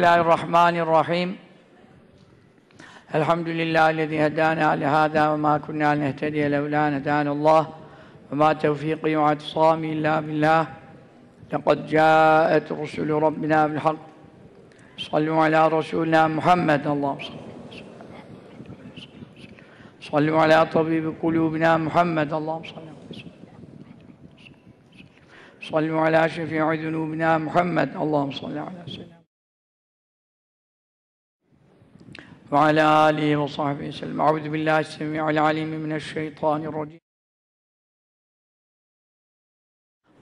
الله الرحمن الرحيم الحمد لله الذي هدانا لهذا وما كنا لنهتدي لولا أن هدانا الله وما توفيقي واعتصامي إلا بالله لقد جاءت رسل ربنا بالحق صلوا على رسولنا محمد اللهم صل صلوا على طبيب قلوبنا محمد اللهم صل. صلوا على شفيع ذنوبنا محمد اللهم صل على سيدنا وعلى آله وصحبه وسلم. أعوذ بالله السميع العليم من الشيطان الرجيم.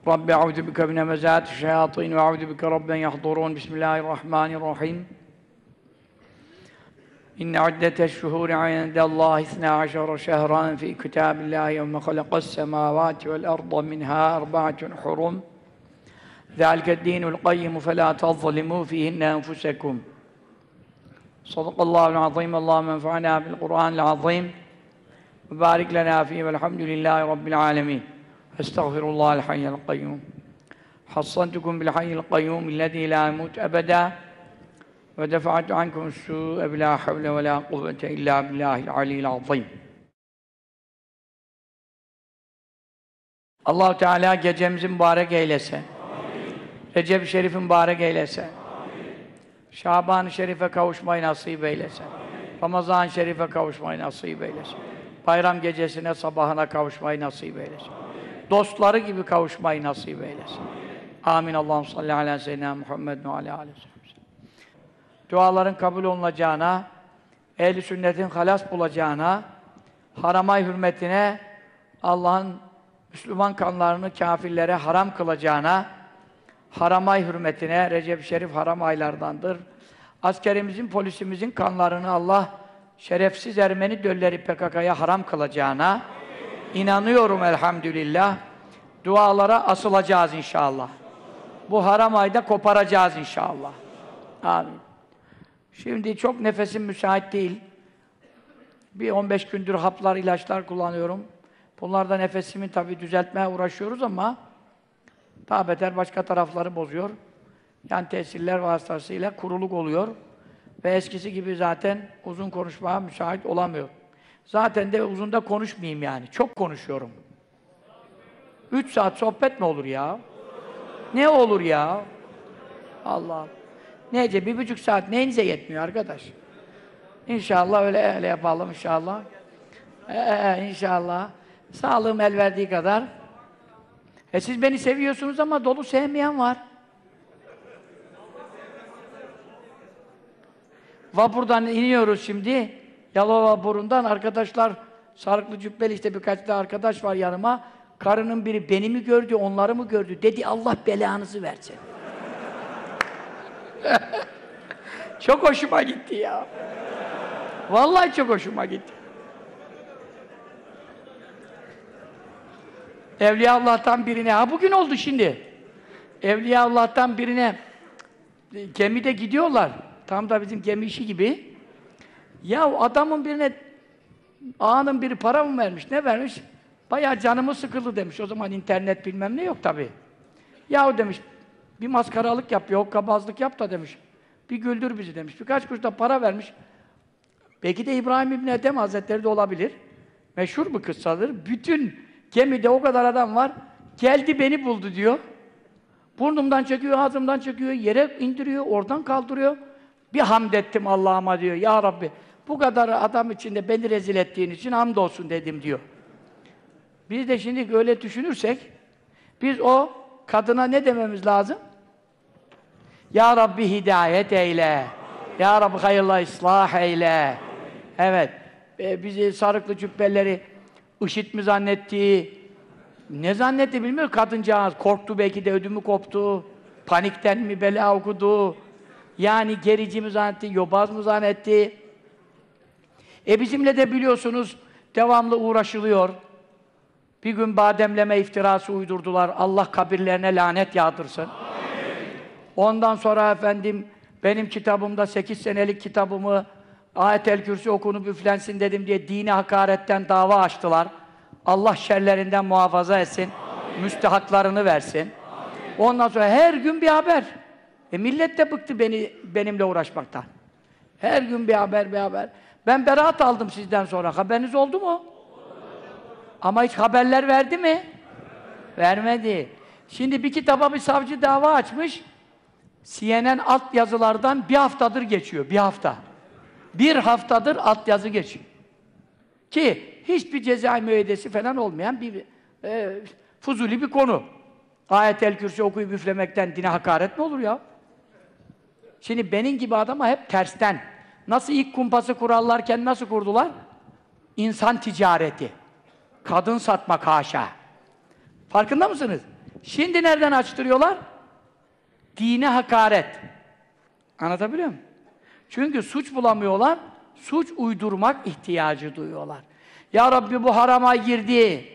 رب أعوذ بك من همزات الشياطين وأعوذ بك رب يحضرون. بسم الله الرحمن الرحيم. إن عدة الشهور عند الله اثنا عشر شهرا في كتاب الله يوم خلق السماوات والأرض منها أربعة حرم. ذلك الدين القيم فلا تظلموا فيهن أنفسكم. Sadakallahu azim. Allahümme enfa'na bil Kur'anil azim. Ve barik lena fihi velhamdülillahi rabbil alamin. Estağfirullahal hayyel kayyum. Hassantukum bil hayyil kayyum illezî la yemut ebeden. ve defa'tu ankum su'e bila havle ve la kuvvete illa billahil aliyil azim. Allah Teala gecemizi mübarek eylese. Recep-i Şerif'i mübarek eylese. Şaban-ı Şerif'e kavuşmayı nasip eylesin. Ramazan-ı Şerif'e kavuşmayı nasip eylesin. Bayram gecesine, sabahına kavuşmayı nasip eylesin. Dostları gibi kavuşmayı nasip eylesin. Amin. Allah'ım salli ala seyyidina Muhammed ve ala aleyhi Duaların kabul olunacağına, ehl sünnetin halas bulacağına, haramay hürmetine, Allah'ın Müslüman kanlarını kafirlere haram kılacağına, haramay hürmetine, Recep Şerif haram aylardandır. Askerimizin, polisimizin kanlarını Allah şerefsiz Ermeni dölleri PKK'ya haram kılacağına inanıyorum elhamdülillah. Dualara asılacağız inşallah. Bu haram ayda koparacağız inşallah. Amin. Şimdi çok nefesim müsait değil. Bir 15 gündür haplar, ilaçlar kullanıyorum. Bunlarda nefesimi tabii düzeltmeye uğraşıyoruz ama daha beter başka tarafları bozuyor. Yani tesirler vasıtasıyla kuruluk oluyor. Ve eskisi gibi zaten uzun konuşmaya müsait olamıyor. Zaten de uzun da konuşmayayım yani. Çok konuşuyorum. Üç saat sohbet mi olur ya? Ne olur ya? Allah. Nece bir buçuk saat neyinize yetmiyor arkadaş? İnşallah öyle öyle yapalım inşallah. Ee, inşallah. Sağlığım el verdiği kadar. E siz beni seviyorsunuz ama dolu sevmeyen var. Vapurdan iniyoruz şimdi. Yalova vapurundan arkadaşlar sarıklı cübbeli işte birkaç da arkadaş var yanıma. Karının biri beni mi gördü, onları mı gördü? Dedi Allah belanızı versin. çok hoşuma gitti ya. Vallahi çok hoşuma gitti. Evliya Allah'tan birine, ha bugün oldu şimdi. Evliya Allah'tan birine gemide gidiyorlar. Tam da bizim gemi işi gibi. Ya adamın birine ağanın biri para mı vermiş, ne vermiş? Bayağı canımı sıkıldı demiş. O zaman internet bilmem ne yok tabi. Yahu demiş, bir maskaralık yap, yok kabazlık yap da demiş. Bir güldür bizi demiş. Birkaç kuruş da para vermiş. Belki de İbrahim İbni Ethem Hazretleri de olabilir. Meşhur bir kıssadır. Bütün gemide o kadar adam var. Geldi beni buldu diyor. Burnumdan çekiyor, ağzımdan çekiyor, yere indiriyor, oradan kaldırıyor. Bir hamd ettim Allah'ıma diyor. Ya Rabbi bu kadar adam içinde beni rezil ettiğin için hamdolsun dedim diyor. Biz de şimdi öyle düşünürsek biz o kadına ne dememiz lazım? Ya Rabbi hidayet eyle. Ya Rabbi hayırla ıslah eyle. Evet. E, bizi sarıklı cübbeleri IŞİD mi zannetti? Ne zannetti bilmiyorum kadıncağız. Korktu belki de ödümü koptu. Panikten mi bela okudu? Yani gerici mi zannetti, yobaz mı zannetti? E bizimle de biliyorsunuz devamlı uğraşılıyor. Bir gün bademleme iftirası uydurdular. Allah kabirlerine lanet yağdırsın. Amin. Ondan sonra efendim benim kitabımda 8 senelik kitabımı Ayet-el Kürsi okunup üflensin dedim diye dini hakaretten dava açtılar. Allah şerlerinden muhafaza etsin. Amin. Müstehaklarını versin. Amin. Ondan sonra her gün bir haber. E millet de bıktı beni benimle uğraşmaktan. Her gün bir haber bir haber. Ben beraat aldım sizden sonra. Haberiniz oldu mu? Ama hiç haberler verdi mi? Vermedi. Şimdi bir kitaba bir savcı dava açmış. CNN alt yazılardan bir haftadır geçiyor. Bir hafta. Bir haftadır alt yazı geçiyor. Ki hiçbir cezai müeyyidesi falan olmayan bir e, fuzuli bir konu. Ayet-el Kürsi okuyup üflemekten dine hakaret mi olur ya? Şimdi benim gibi adama hep tersten. Nasıl ilk kumpası kurarlarken nasıl kurdular? İnsan ticareti. Kadın satmak haşa. Farkında mısınız? Şimdi nereden açtırıyorlar? Dine hakaret. Anlatabiliyor muyum? Çünkü suç bulamıyorlar, suç uydurmak ihtiyacı duyuyorlar. Ya Rabbi bu harama girdi,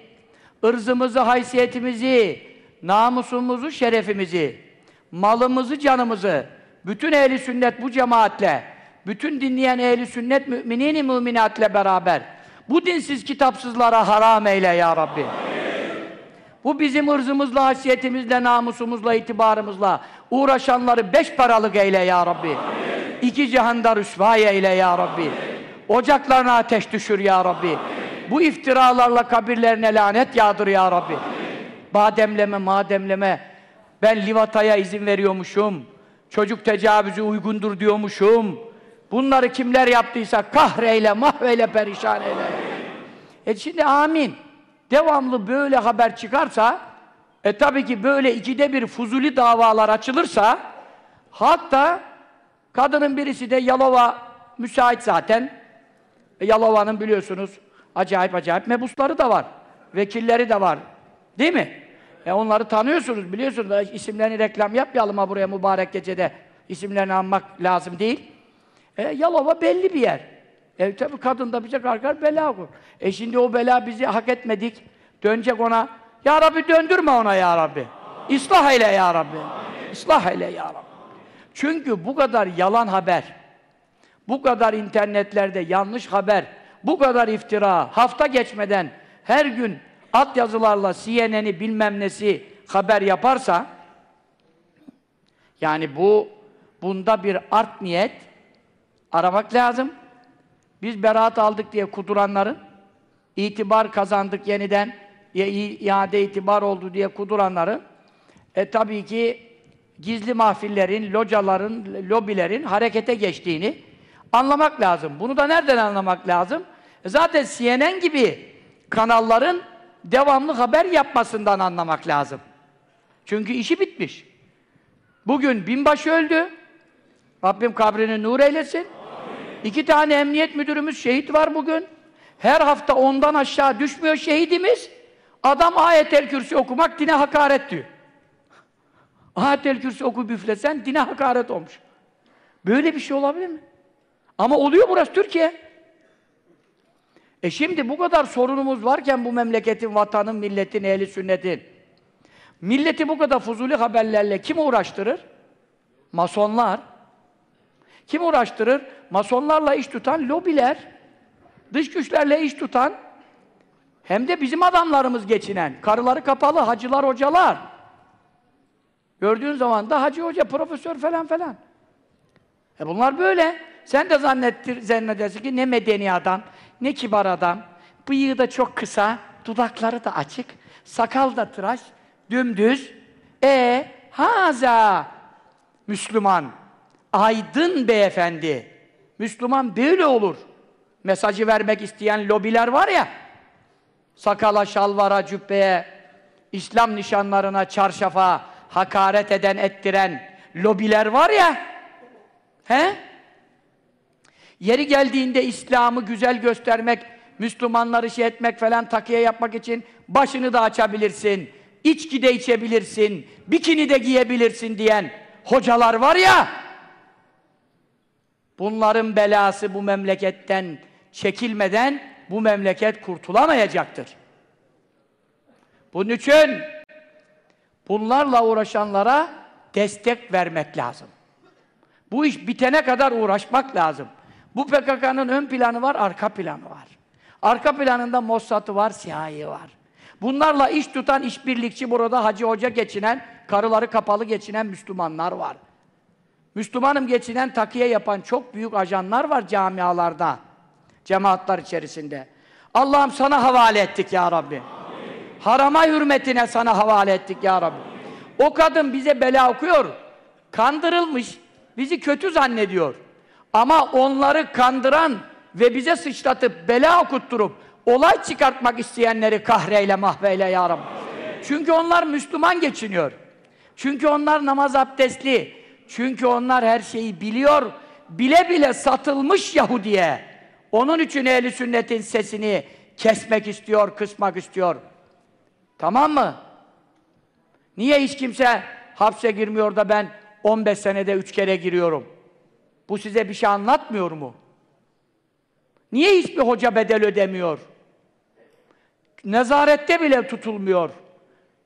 ırzımızı, haysiyetimizi, namusumuzu, şerefimizi, malımızı, canımızı, bütün ehli sünnet bu cemaatle, bütün dinleyen ehli sünnet müminini müminatle beraber bu dinsiz kitapsızlara haram eyle ya Rabbi. Amin. Bu bizim ırzımızla, hasiyetimizle, namusumuzla, itibarımızla uğraşanları beş paralık eyle ya Rabbi. Amin. İki cihanda rüsvay eyle ya Rabbi. Amin. Ocaklarına ateş düşür ya Rabbi. Amin. Bu iftiralarla kabirlerine lanet yağdır ya Rabbi. Amin. Bademleme, mademleme. Ben livataya izin veriyormuşum. Çocuk tecavüzü uygundur diyormuşum. Bunları kimler yaptıysa kahreyle, mahveyle, perişan eyle. E şimdi amin devamlı böyle haber çıkarsa, e tabii ki böyle ikide bir fuzuli davalar açılırsa, hatta kadının birisi de Yalova müsait zaten. E, Yalova'nın biliyorsunuz acayip acayip mebusları da var. Vekilleri de var. Değil mi? E onları tanıyorsunuz, biliyorsunuz. İsimlerini reklam yapmayalım ha buraya mübarek gecede. İsimlerini anmak lazım değil. E, Yalova belli bir yer. E tabi kadın da bize kalkar bela okur. E şimdi o bela bizi hak etmedik. Dönecek ona. Ya Rabbi döndürme ona ya Rabbi. İslah eyle ya Rabbi. İslah eyle ya Rabbi. Çünkü bu kadar yalan haber, bu kadar internetlerde yanlış haber, bu kadar iftira, hafta geçmeden her gün at yazılarla CNN'i bilmem nesi haber yaparsa yani bu bunda bir art niyet aramak lazım. Biz beraat aldık diye kuduranların, itibar kazandık yeniden, iade itibar oldu diye kuduranların, e tabii ki gizli mahfillerin, locaların, lobilerin harekete geçtiğini anlamak lazım. Bunu da nereden anlamak lazım? E zaten CNN gibi kanalların devamlı haber yapmasından anlamak lazım. Çünkü işi bitmiş. Bugün binbaşı öldü. Rabbim kabrini nur eylesin. İki tane emniyet müdürümüz şehit var bugün. Her hafta ondan aşağı düşmüyor şehidimiz. Adam ayetel okumak dine hakaret diyor. Ayetel oku büflesen dine hakaret olmuş. Böyle bir şey olabilir mi? Ama oluyor burası Türkiye. E şimdi bu kadar sorunumuz varken bu memleketin, vatanın, milletin, ehli sünnetin milleti bu kadar fuzuli haberlerle kim uğraştırır? Masonlar. Kim uğraştırır? Masonlarla iş tutan lobiler, dış güçlerle iş tutan, hem de bizim adamlarımız geçinen, karıları kapalı, hacılar, hocalar. Gördüğün zaman da hacı hoca, profesör falan falan. E bunlar böyle. Sen de zannettir, zannedersin ki ne medeni adam, ne kibar adam. Bıyığı da çok kısa, dudakları da açık, sakal da tıraş, dümdüz. E haza Müslüman aydın beyefendi. Müslüman böyle olur. Mesajı vermek isteyen lobiler var ya, sakala, şalvara, cübbeye, İslam nişanlarına, çarşafa hakaret eden, ettiren lobiler var ya, he? Yeri geldiğinde İslam'ı güzel göstermek, Müslümanları şey etmek falan takiye yapmak için başını da açabilirsin, içki de içebilirsin, bikini de giyebilirsin diyen hocalar var ya, Bunların belası bu memleketten çekilmeden bu memleket kurtulamayacaktır. Bunun için bunlarla uğraşanlara destek vermek lazım. Bu iş bitene kadar uğraşmak lazım. Bu PKK'nın ön planı var, arka planı var. Arka planında Mossad'ı var, siyahi var. Bunlarla iş tutan işbirlikçi burada hacı hoca geçinen, karıları kapalı geçinen Müslümanlar var. Müslümanım geçinen takiye yapan çok büyük ajanlar var camialarda, cemaatler içerisinde. Allah'ım sana havale ettik ya Rabbi. Harama hürmetine sana havale ettik ya Rabbi. O kadın bize bela okuyor. Kandırılmış, bizi kötü zannediyor. Ama onları kandıran ve bize sıçratıp bela okutturup olay çıkartmak isteyenleri kahreyle mahveyle ya Rabbi. Çünkü onlar Müslüman geçiniyor. Çünkü onlar namaz abdestli. Çünkü onlar her şeyi biliyor. Bile bile satılmış Yahudiye. Onun için ehli sünnetin sesini kesmek istiyor, kısmak istiyor. Tamam mı? Niye hiç kimse hapse girmiyor da ben 15 senede 3 kere giriyorum? Bu size bir şey anlatmıyor mu? Niye hiçbir hoca bedel ödemiyor? Nezarette bile tutulmuyor.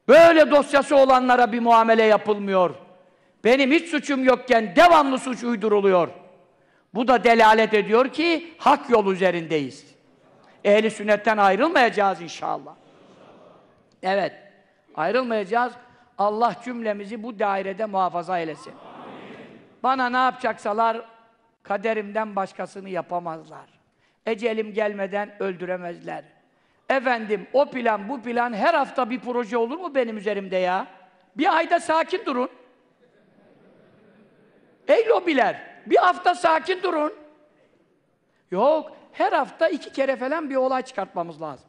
Böyle dosyası olanlara bir muamele yapılmıyor. Benim hiç suçum yokken devamlı suç uyduruluyor. Bu da delalet ediyor ki hak yol üzerindeyiz. Ehli sünnetten ayrılmayacağız inşallah. Evet. Ayrılmayacağız. Allah cümlemizi bu dairede muhafaza eylesin. Bana ne yapacaksalar kaderimden başkasını yapamazlar. Ecelim gelmeden öldüremezler. Efendim o plan bu plan her hafta bir proje olur mu benim üzerimde ya? Bir ayda sakin durun. Ey lobiler, bir hafta sakin durun. Yok, her hafta iki kere falan bir olay çıkartmamız lazım.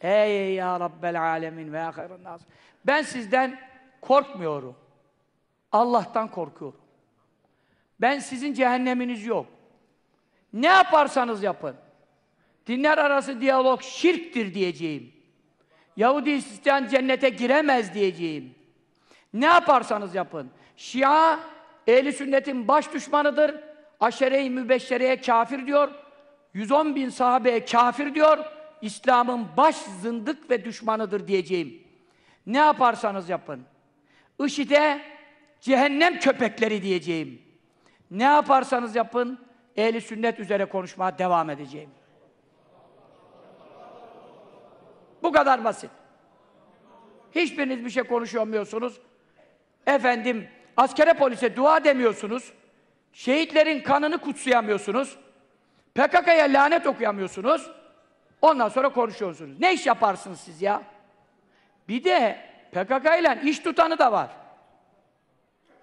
Ey ya Rabbel alemin ve nas. Ben sizden korkmuyorum. Allah'tan korkuyorum. Ben sizin cehenneminiz yok. Ne yaparsanız yapın. Dinler arası diyalog şirktir diyeceğim. Yahudi Hristiyan cennete giremez diyeceğim. Ne yaparsanız yapın. Şia, ehli sünnetin baş düşmanıdır. Aşere-i mübeşşereye kafir diyor. 110 bin sahabeye kafir diyor. İslam'ın baş zındık ve düşmanıdır diyeceğim. Ne yaparsanız yapın. IŞİD'e cehennem köpekleri diyeceğim. Ne yaparsanız yapın, ehli sünnet üzere konuşmaya devam edeceğim. Bu kadar basit. Hiçbiriniz bir şey konuşamıyorsunuz. Efendim, askere polise dua demiyorsunuz. Şehitlerin kanını kutsayamıyorsunuz. PKK'ya lanet okuyamıyorsunuz. Ondan sonra konuşuyorsunuz. Ne iş yaparsınız siz ya? Bir de PKK ile iş tutanı da var.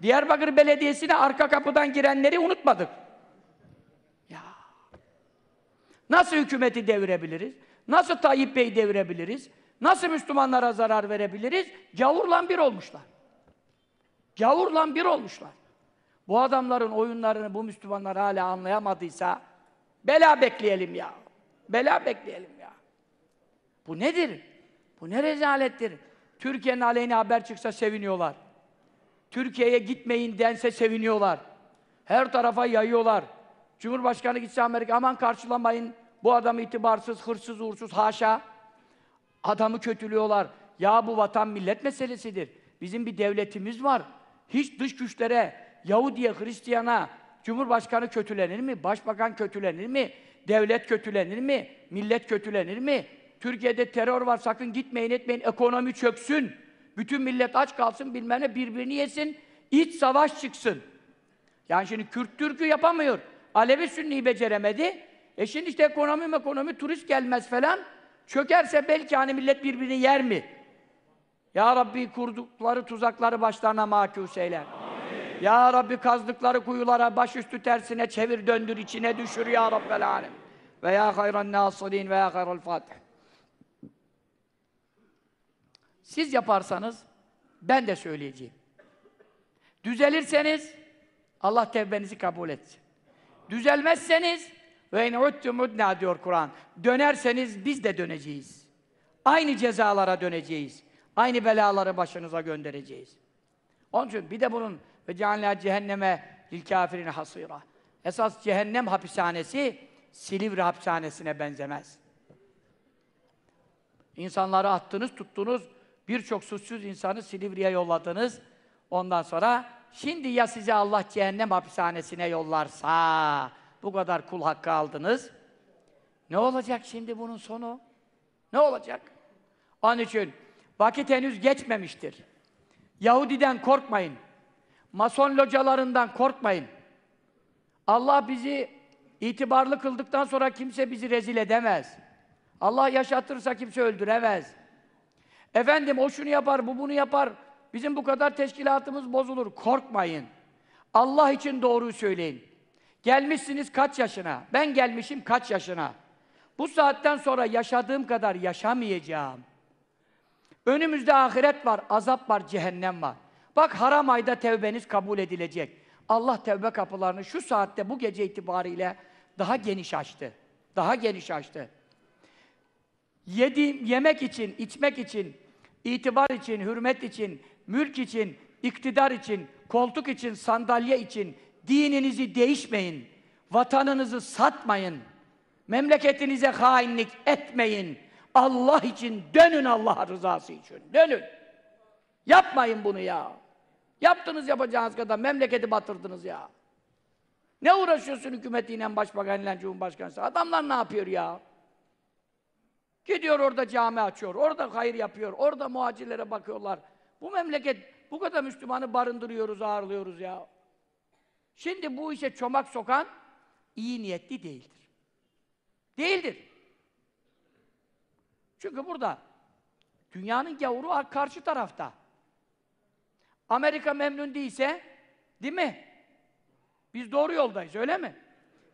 Diyarbakır Belediyesi'ne arka kapıdan girenleri unutmadık. Ya. Nasıl hükümeti devirebiliriz? Nasıl Tayyip Bey'i devirebiliriz? Nasıl Müslümanlara zarar verebiliriz? Gavurla bir olmuşlar. Gavurla bir olmuşlar. Bu adamların oyunlarını bu Müslümanlar hala anlayamadıysa bela bekleyelim ya. Bela bekleyelim ya. Bu nedir? Bu ne rezalettir? Türkiye'nin aleyhine haber çıksa seviniyorlar. Türkiye'ye gitmeyin dense seviniyorlar. Her tarafa yayıyorlar. Cumhurbaşkanı gitse Amerika aman karşılamayın. Bu adam itibarsız, hırsız, uğursuz, haşa. Adamı kötülüyorlar. Ya bu vatan millet meselesidir. Bizim bir devletimiz var. Hiç dış güçlere, Yahudi'ye, Hristiyan'a, Cumhurbaşkanı kötülenir mi? Başbakan kötülenir mi? Devlet kötülenir mi? Millet kötülenir mi? Türkiye'de terör var, sakın gitmeyin etmeyin, ekonomi çöksün. Bütün millet aç kalsın, bilmem ne birbirini yesin, iç savaş çıksın. Yani şimdi Kürt Türk'ü yapamıyor. Alevi Sünni'yi beceremedi. E şimdi işte ekonomi ekonomi turist gelmez falan. Çökerse belki hani millet birbirini yer mi? Ya Rabbi kurdukları tuzakları başlarına makus eyle. Amin. Ya Rabbi kazdıkları kuyulara başüstü tersine çevir döndür içine düşür ya Rabbel alem. Ve ya hayran nasirin ve ya hayral fatih. Siz yaparsanız ben de söyleyeceğim. Düzelirseniz Allah tevbenizi kabul etsin. Düzelmezseniz ve in udna diyor Kur'an. Dönerseniz biz de döneceğiz. Aynı cezalara döneceğiz. Aynı belaları başınıza göndereceğiz. Onun için bir de bunun ve cehennem cehenneme lil kafirine hasira. Esas cehennem hapishanesi Silivri hapishanesine benzemez. İnsanları attınız, tuttunuz, birçok suçsuz insanı Silivri'ye yolladınız. Ondan sonra şimdi ya sizi Allah cehennem hapishanesine yollarsa bu kadar kul hakkı aldınız. Ne olacak şimdi bunun sonu? Ne olacak? Onun için vakit henüz geçmemiştir. Yahudiden korkmayın. Mason localarından korkmayın. Allah bizi itibarlı kıldıktan sonra kimse bizi rezil edemez. Allah yaşatırsa kimse öldüremez. Efendim o şunu yapar, bu bunu yapar. Bizim bu kadar teşkilatımız bozulur. Korkmayın. Allah için doğruyu söyleyin. Gelmişsiniz kaç yaşına? Ben gelmişim kaç yaşına? Bu saatten sonra yaşadığım kadar yaşamayacağım. Önümüzde ahiret var, azap var, cehennem var. Bak haram ayda tevbeniz kabul edilecek. Allah tevbe kapılarını şu saatte, bu gece itibariyle daha geniş açtı. Daha geniş açtı. Yedi, yemek için, içmek için, itibar için, hürmet için, mülk için, iktidar için, koltuk için, sandalye için dininizi değişmeyin. Vatanınızı satmayın. Memleketinize hainlik etmeyin. Allah için dönün Allah rızası için. Dönün. Yapmayın bunu ya. Yaptınız yapacağınız kadar memleketi batırdınız ya. Ne uğraşıyorsun hükümetiyle, başbakanıyla, cumhurbaşkanıyla? Adamlar ne yapıyor ya? Gidiyor orada cami açıyor, orada hayır yapıyor, orada muhacirlere bakıyorlar. Bu memleket, bu kadar Müslümanı barındırıyoruz, ağırlıyoruz ya. Şimdi bu işe çomak sokan iyi niyetli değildir. Değildir. Çünkü burada dünyanın gavuru karşı tarafta. Amerika memnun değilse, değil mi? Biz doğru yoldayız, öyle mi?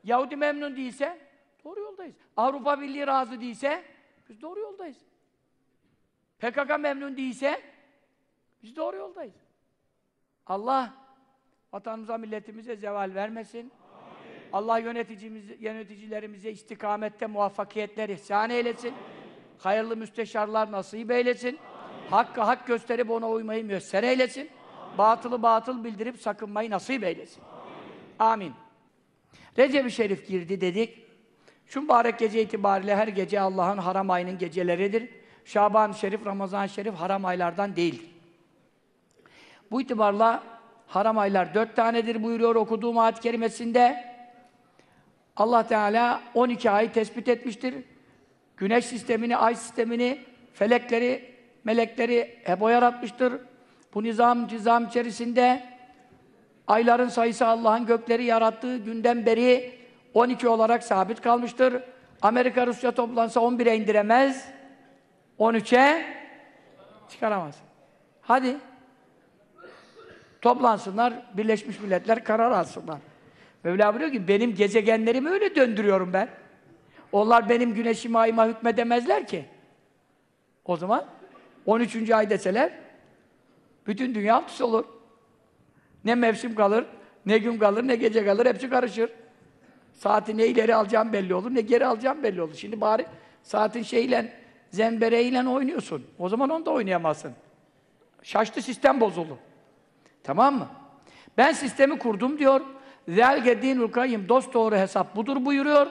Yahudi memnun değilse, doğru yoldayız. Avrupa Birliği razı değilse, biz doğru yoldayız. PKK memnun değilse, biz doğru yoldayız. Allah vatanımıza, milletimize zeval vermesin. Amin. Allah yöneticimiz, yöneticilerimize istikamette muvaffakiyetler ihsan eylesin. Amin. Hayırlı müsteşarlar nasip eylesin. Amin. Hakkı hak gösterip ona uymayı müyesser eylesin. Amin. Batılı batıl bildirip sakınmayı nasip eylesin. Amin. Amin. Recep-i Şerif girdi dedik. Şu mübarek gece itibariyle her gece Allah'ın haram ayının geceleridir. Şaban-ı Şerif, Ramazan-ı Şerif haram aylardan değildir. Bu itibarla haram aylar dört tanedir buyuruyor okuduğum ayet-i kerimesinde. Allah Teala 12 ayı tespit etmiştir. Güneş sistemini, ay sistemini, felekleri, melekleri hep o yaratmıştır. Bu nizam, nizam içerisinde ayların sayısı Allah'ın gökleri yarattığı günden beri 12 olarak sabit kalmıştır. Amerika Rusya toplansa 11'e indiremez. 13'e çıkaramaz. Hadi. Toplansınlar, Birleşmiş Milletler karar alsınlar. Mevla buyuruyor ki benim gezegenlerimi öyle döndürüyorum ben. Onlar benim güneşime ayıma hükmedemezler ki. O zaman 13. ay deseler bütün dünya alt olur. Ne mevsim kalır, ne gün kalır, ne gece kalır, hepsi karışır. Saati ne ileri alacağım belli olur, ne geri alacağım belli olur. Şimdi bari saatin şeyle, zembereyle oynuyorsun. O zaman onu da oynayamazsın. Şaştı sistem bozuldu. Tamam mı? Ben sistemi kurdum diyor. Zelge dinul kayyim, dost doğru hesap budur buyuruyor.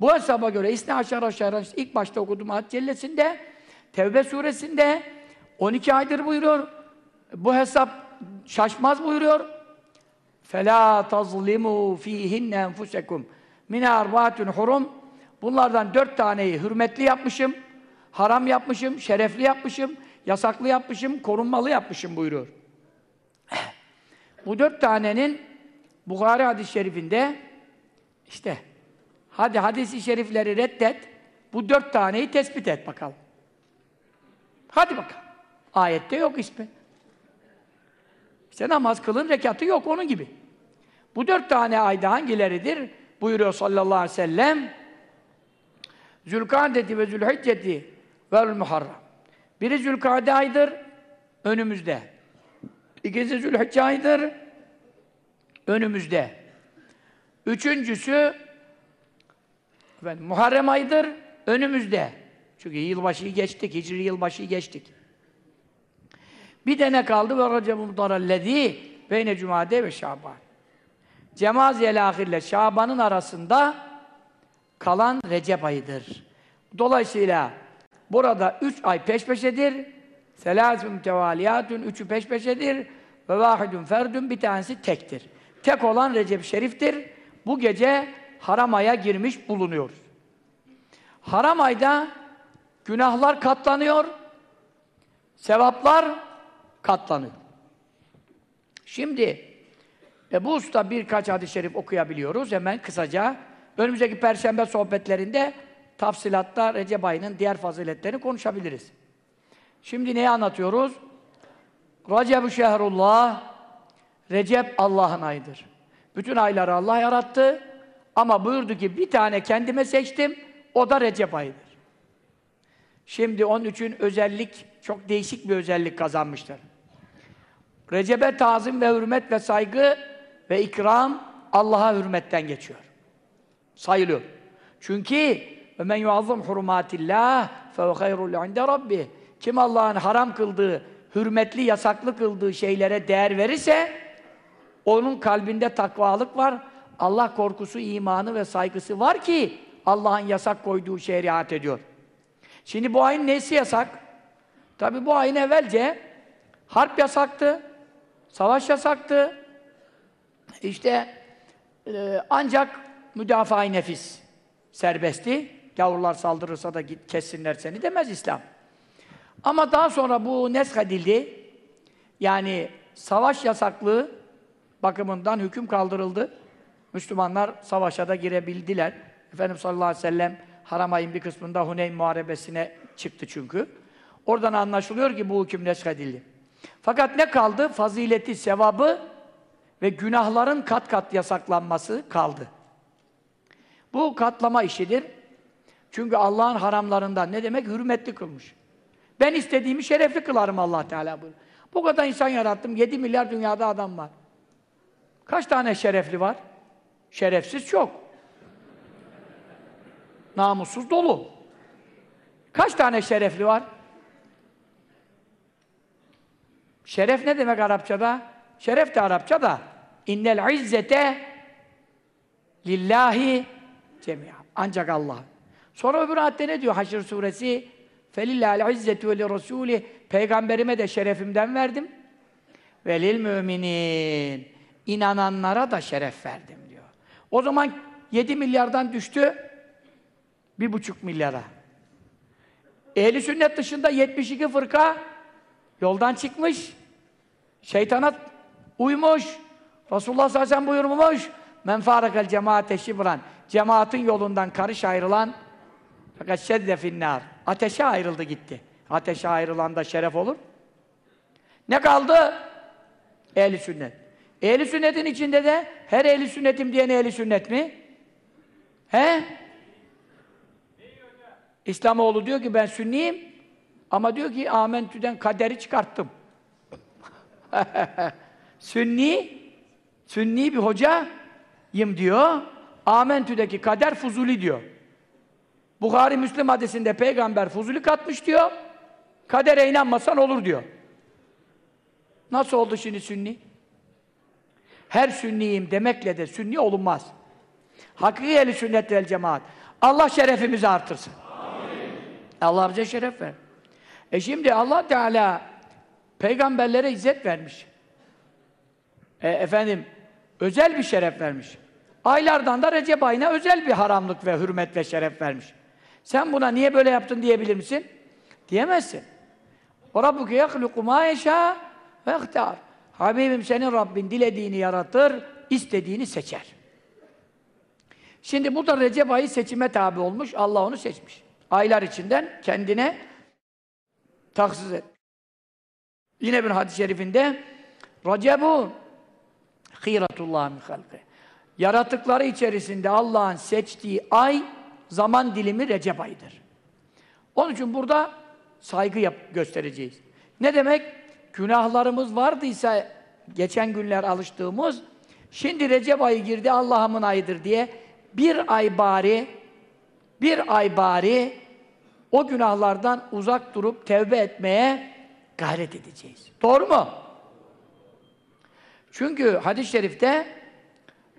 Bu hesaba göre İsne aşağı aşağı ilk başta okuduğum ayet cellesinde Tevbe suresinde 12 aydır buyuruyor. Bu hesap şaşmaz buyuruyor. فَلَا تَظْلِمُوا ف۪يهِنَّ اَنْفُسَكُمْ Mine arbaatün hurum. Bunlardan dört taneyi hürmetli yapmışım, haram yapmışım, şerefli yapmışım, yasaklı yapmışım, korunmalı yapmışım buyuruyor. Bu dört tanenin Bukhari hadis-i şerifinde işte hadi hadis-i şerifleri reddet, bu dört taneyi tespit et bakalım. Hadi bakalım. Ayette yok ismi. İşte namaz kılın, rekatı yok onun gibi. Bu dört tane ayda hangileridir? Buyuruyor sallallahu aleyhi ve sellem. Zülkadeti ve Zülhicceti ve Muharram. Biri Zülkade aydır, önümüzde. İkincisi Zülhicce aydır, önümüzde. Üçüncüsü efendim, Muharrem aydır, önümüzde. Çünkü yılbaşıyı geçtik, Hicri yılbaşıyı geçtik. Bir de ne kaldı? Ve Recep-i Mudarallezî beyne Cumade ve Şaban. Cemaziyel ahirle Şaban'ın arasında kalan Recep ayıdır. Dolayısıyla burada üç ay peş peşedir. Selâsûn tevaliyâtün, üçü peş peşedir. Ve vâhidun ferdun, bir tanesi tektir. Tek olan Recep Şerif'tir. Bu gece haram aya girmiş bulunuyoruz. Haram ayda günahlar katlanıyor, sevaplar katlanıyor. Şimdi E bu usta birkaç hadis-i şerif okuyabiliyoruz hemen kısaca. Önümüzdeki perşembe sohbetlerinde tafsilatta Recep ayının diğer faziletlerini konuşabiliriz. Şimdi neyi anlatıyoruz? Recep-ü şehrullah Recep Allah'ın ayıdır. Bütün ayları Allah yarattı ama buyurdu ki bir tane kendime seçtim, o da Recep ayıdır. Şimdi onun için özellik, çok değişik bir özellik kazanmıştır. Recep'e tazim ve hürmet ve saygı ve ikram Allah'a hürmetten geçiyor. Sayılıyor. Çünkü men yuazzim hurumatillah fe hayrul inde rabbi. Kim Allah'ın haram kıldığı, hürmetli, yasaklı kıldığı şeylere değer verirse onun kalbinde takvalık var. Allah korkusu, imanı ve saygısı var ki Allah'ın yasak koyduğu şeye riayet ediyor. Şimdi bu ayın nesi yasak? Tabi bu ayın evvelce harp yasaktı, savaş yasaktı. İşte e, ancak müdafaa nefis serbestti. Gavurlar saldırırsa da git kessinler seni demez İslam. Ama daha sonra bu neshedildi. Yani savaş yasaklığı bakımından hüküm kaldırıldı. Müslümanlar savaşa da girebildiler. Efendimiz sallallahu aleyhi ve sellem haram ayın bir kısmında Huneyn Muharebesi'ne çıktı çünkü. Oradan anlaşılıyor ki bu hüküm neshedildi. Fakat ne kaldı? Fazileti, sevabı ve günahların kat kat yasaklanması kaldı. Bu katlama işidir. Çünkü Allah'ın haramlarından ne demek? Hürmetli kılmış. Ben istediğimi şerefli kılarım Allah Teala buyuruyor. Bu kadar insan yarattım. 7 milyar dünyada adam var. Kaç tane şerefli var? Şerefsiz çok. Namussuz dolu. Kaç tane şerefli var? Şeref ne demek Arapçada? Şeref de Arapça da. İnnel izzete lillahi cemi'a. Ancak Allah. Sonra öbür ayette ne diyor Haşr suresi? Felillahil izzetu ve rasuli Peygamberime de şerefimden verdim. Ve lil müminin inananlara da şeref verdim diyor. O zaman 7 milyardan düştü bir buçuk milyara. Ehli sünnet dışında 72 fırka yoldan çıkmış. Şeytana uymuş. Resulullah sallallahu aleyhi ve sellem buyurmuş. Men fârekel cemaate şibran. Cemaatin yolundan karış ayrılan fakat şedde finnâr. Ateşe ayrıldı gitti. Ateşe ayrılan da şeref olur. Ne kaldı? Ehli sünnet. Ehli sünnetin içinde de her ehli sünnetim diyen ehli sünnet mi? He? İslamoğlu diyor ki ben sünniyim ama diyor ki amentüden kaderi çıkarttım. Sünni, sünni bir hocayım diyor. Amentü'deki kader fuzuli diyor. Bukhari Müslim hadisinde peygamber fuzuli katmış diyor. Kadere inanmasan olur diyor. Nasıl oldu şimdi sünni? Her sünniyim demekle de sünni olunmaz. Hakiki ehli sünnet vel cemaat. Allah şerefimizi artırsın. Amin. Allah bize şeref ver. E şimdi Allah Teala peygamberlere izzet vermiş. E, efendim, özel bir şeref vermiş. Aylardan da Recep ayına özel bir haramlık ve hürmet ve şeref vermiş. Sen buna niye böyle yaptın diyebilir misin? Diyemezsin. O Rabbuke yahluku ma yeşâ ve ihtar. Habibim senin Rabbin dilediğini yaratır, istediğini seçer. Şimdi bu da Recep ayı seçime tabi olmuş, Allah onu seçmiş. Aylar içinden kendine taksis et. Yine bir hadis-i şerifinde Recepun hîretullah min halkı. Yaratıkları içerisinde Allah'ın seçtiği ay zaman dilimi Recep ayıdır. Onun için burada saygı yap göstereceğiz. Ne demek? Günahlarımız vardıysa geçen günler alıştığımız şimdi Recep ayı girdi Allah'ımın ayıdır diye bir ay bari bir ay bari o günahlardan uzak durup tevbe etmeye gayret edeceğiz. Doğru mu? Çünkü hadis-i şerifte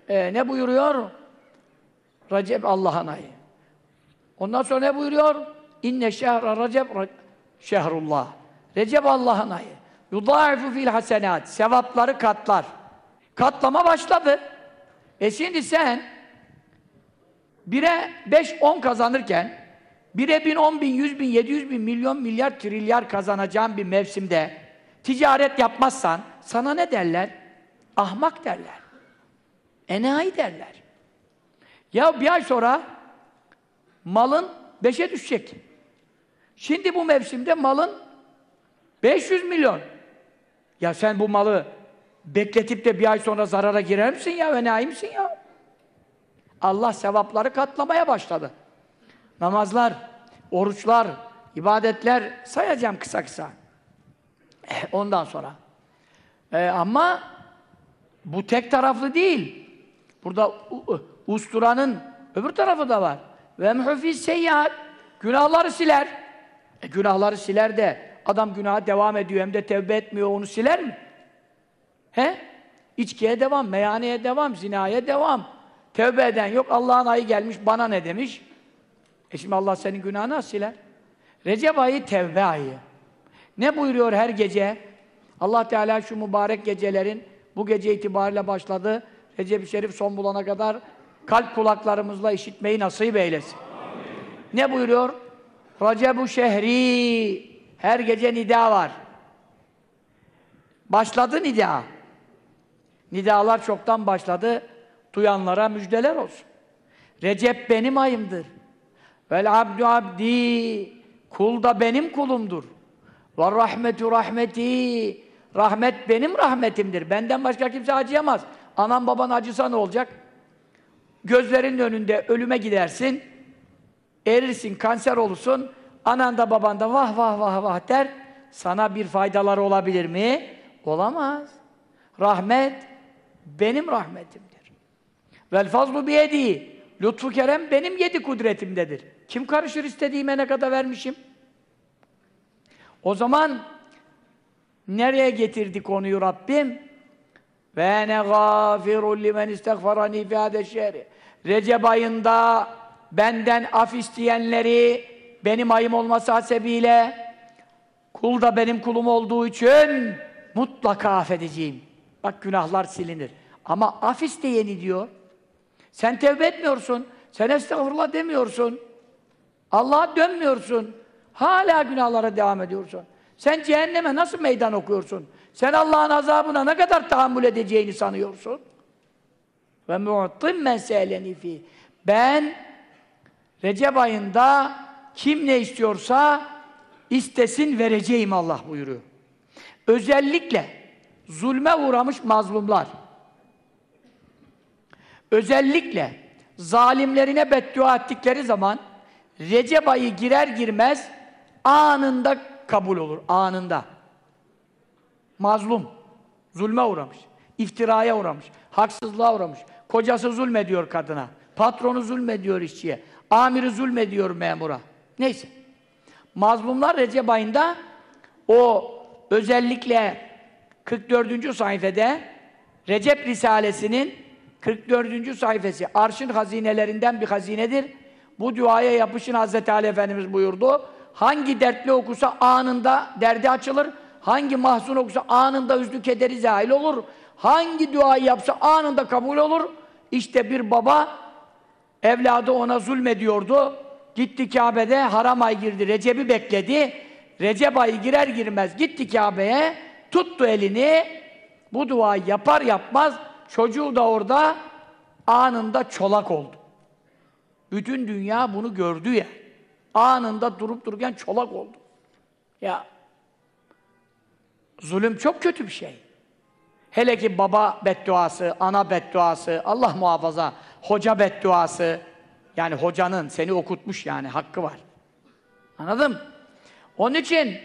e, ne buyuruyor? Recep Allah'ın ayı. Ondan sonra ne buyuruyor? İnne şehre Recep şehrullah. Recep Allah'ın ayı. Yudâifu fil hasenat. Sevapları katlar. Katlama başladı. E şimdi sen bire beş on kazanırken bire bin, on bin, yüz bin, yedi yüz bin, milyon, milyar, trilyar kazanacağın bir mevsimde ticaret yapmazsan sana ne derler? Ahmak derler. Enayi derler. Ya bir ay sonra malın beşe düşecek. Şimdi bu mevsimde malın 500 milyon. Ya sen bu malı bekletip de bir ay sonra zarara girer misin ya? Enayi misin ya? Allah sevapları katlamaya başladı. Namazlar, oruçlar, ibadetler sayacağım kısa kısa. Eh, ondan sonra. Ee, ama bu tek taraflı değil. Burada usturanın öbür tarafı da var. Ve muhfis seyyiat. Günahları siler. E, günahları siler de adam günaha devam ediyor hem de tevbe etmiyor onu siler mi? He? İçkiye devam, meyhaneye devam, zinaya devam. Tevbe eden yok. Allah'ın ayı gelmiş bana ne demiş? E şimdi Allah senin günahını siler? Recep ayı tevbe ayı. Ne buyuruyor her gece? Allah Teala şu mübarek gecelerin bu gece itibariyle başladı. Recep-i Şerif son bulana kadar kalp kulaklarımızla işitmeyi nasip eylesin. Amin. Ne buyuruyor? Recep-u şehri her gece nida var. Başladı nida. Nidalar çoktan başladı. Duyanlara müjdeler olsun. Recep benim ayımdır. Vel abdu abdi kul da benim kulumdur. Ve rahmetu rahmeti rahmet benim rahmetimdir. Benden başka kimse acıyamaz. Anan baban acısa ne olacak? Gözlerinin önünde ölüme gidersin. Erirsin, kanser olursun. Anan da baban da vah vah vah vah der. Sana bir faydaları olabilir mi? Olamaz. Rahmet benim rahmetimdir. Vel fazlu biyedi. Lütfu kerem benim yedi kudretimdedir. Kim karışır istediğime ne kadar vermişim? O zaman nereye getirdi konuyu Rabbim? Ve ne gâfirun limen istekfarani fi hâdeşşehri. Recep ayında benden af isteyenleri benim ayım olması hasebiyle kul da benim kulum olduğu için mutlaka affedeceğim. Bak günahlar silinir. Ama af isteyeni diyor. Sen tevbe etmiyorsun. Sen estağfurullah demiyorsun. Allah'a dönmüyorsun. Hala günahlara devam ediyorsun. Sen cehenneme nasıl meydan okuyorsun? Sen Allah'ın azabına ne kadar tahammül edeceğini sanıyorsun? Ve mu'tim men fi. Ben Recep ayında kim ne istiyorsa istesin vereceğim Allah buyuruyor. Özellikle zulme uğramış mazlumlar, özellikle zalimlerine beddua ettikleri zaman Recep ayı girer girmez anında kabul olur, anında. Mazlum, zulme uğramış, iftiraya uğramış, haksızlığa uğramış. Kocası zulmediyor kadına, patronu zulmediyor işçiye, amiri zulmediyor memura. Neyse. Mazlumlar Recep ayında o özellikle 44. sayfede Recep Risalesi'nin 44. sayfası arşın hazinelerinden bir hazinedir. Bu duaya yapışın Hazreti Ali Efendimiz buyurdu. Hangi dertli okusa anında derdi açılır. Hangi mahzun okusa anında üzdü kederi zahil olur. Hangi duayı yapsa anında kabul olur. İşte bir baba evladı ona zulmediyordu. Gitti Kabe'de haram ay girdi. Recep'i bekledi. Recep ayı girer girmez gitti Kabe'ye. Tuttu elini. Bu duayı yapar yapmaz çocuğu da orada anında çolak oldu. Bütün dünya bunu gördü ya. Anında durup dururken çolak oldu. Ya zulüm çok kötü bir şey. Hele ki baba bedduası, ana bedduası, Allah muhafaza, hoca bedduası, yani hocanın seni okutmuş yani, hakkı var. Anladın Onun için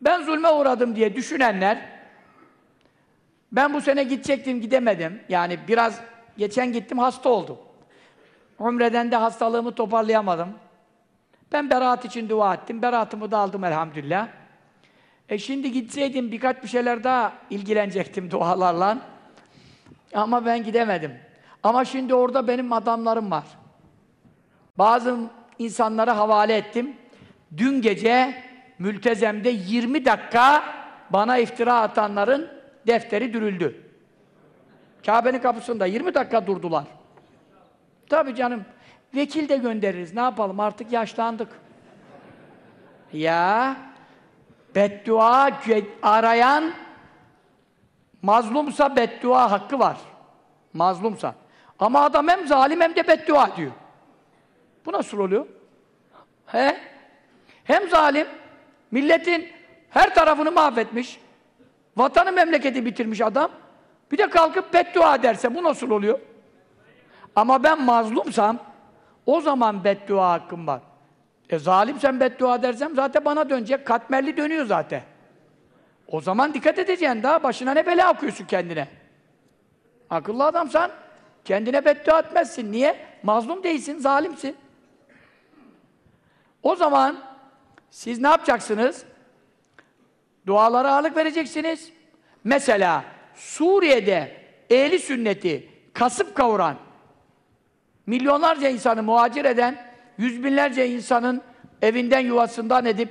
ben zulme uğradım diye düşünenler ben bu sene gidecektim, gidemedim. Yani biraz geçen gittim, hasta oldum. Umreden de hastalığımı toparlayamadım. Ben beraat için dua ettim. Beraatımı da aldım elhamdülillah. E şimdi gitseydim birkaç bir şeyler daha ilgilenecektim dualarla. Ama ben gidemedim. Ama şimdi orada benim adamlarım var. Bazı insanlara havale ettim. Dün gece mültezemde 20 dakika bana iftira atanların defteri dürüldü. Kabe'nin kapısında 20 dakika durdular. Tabii canım. Vekil de göndeririz. Ne yapalım? Artık yaşlandık. Ya beddua arayan mazlumsa beddua hakkı var. Mazlumsan. Ama adam hem zalim hem de beddua diyor. Bu nasıl oluyor? He? Hem zalim, milletin her tarafını mahvetmiş, vatanı memleketi bitirmiş adam, bir de kalkıp beddua ederse bu nasıl oluyor? Ama ben mazlumsam, o zaman beddua hakkım var. E zalimsen beddua dersem zaten bana dönecek, katmerli dönüyor zaten. O zaman dikkat edeceksin daha, başına ne bela okuyorsun kendine. Akıllı adamsan, kendine beddua etmezsin. Niye? Mazlum değilsin, zalimsin. O zaman siz ne yapacaksınız? Dualara ağırlık vereceksiniz. Mesela Suriye'de ehli sünneti kasıp kavuran, milyonlarca insanı muhacir eden, yüz binlerce insanın evinden yuvasından edip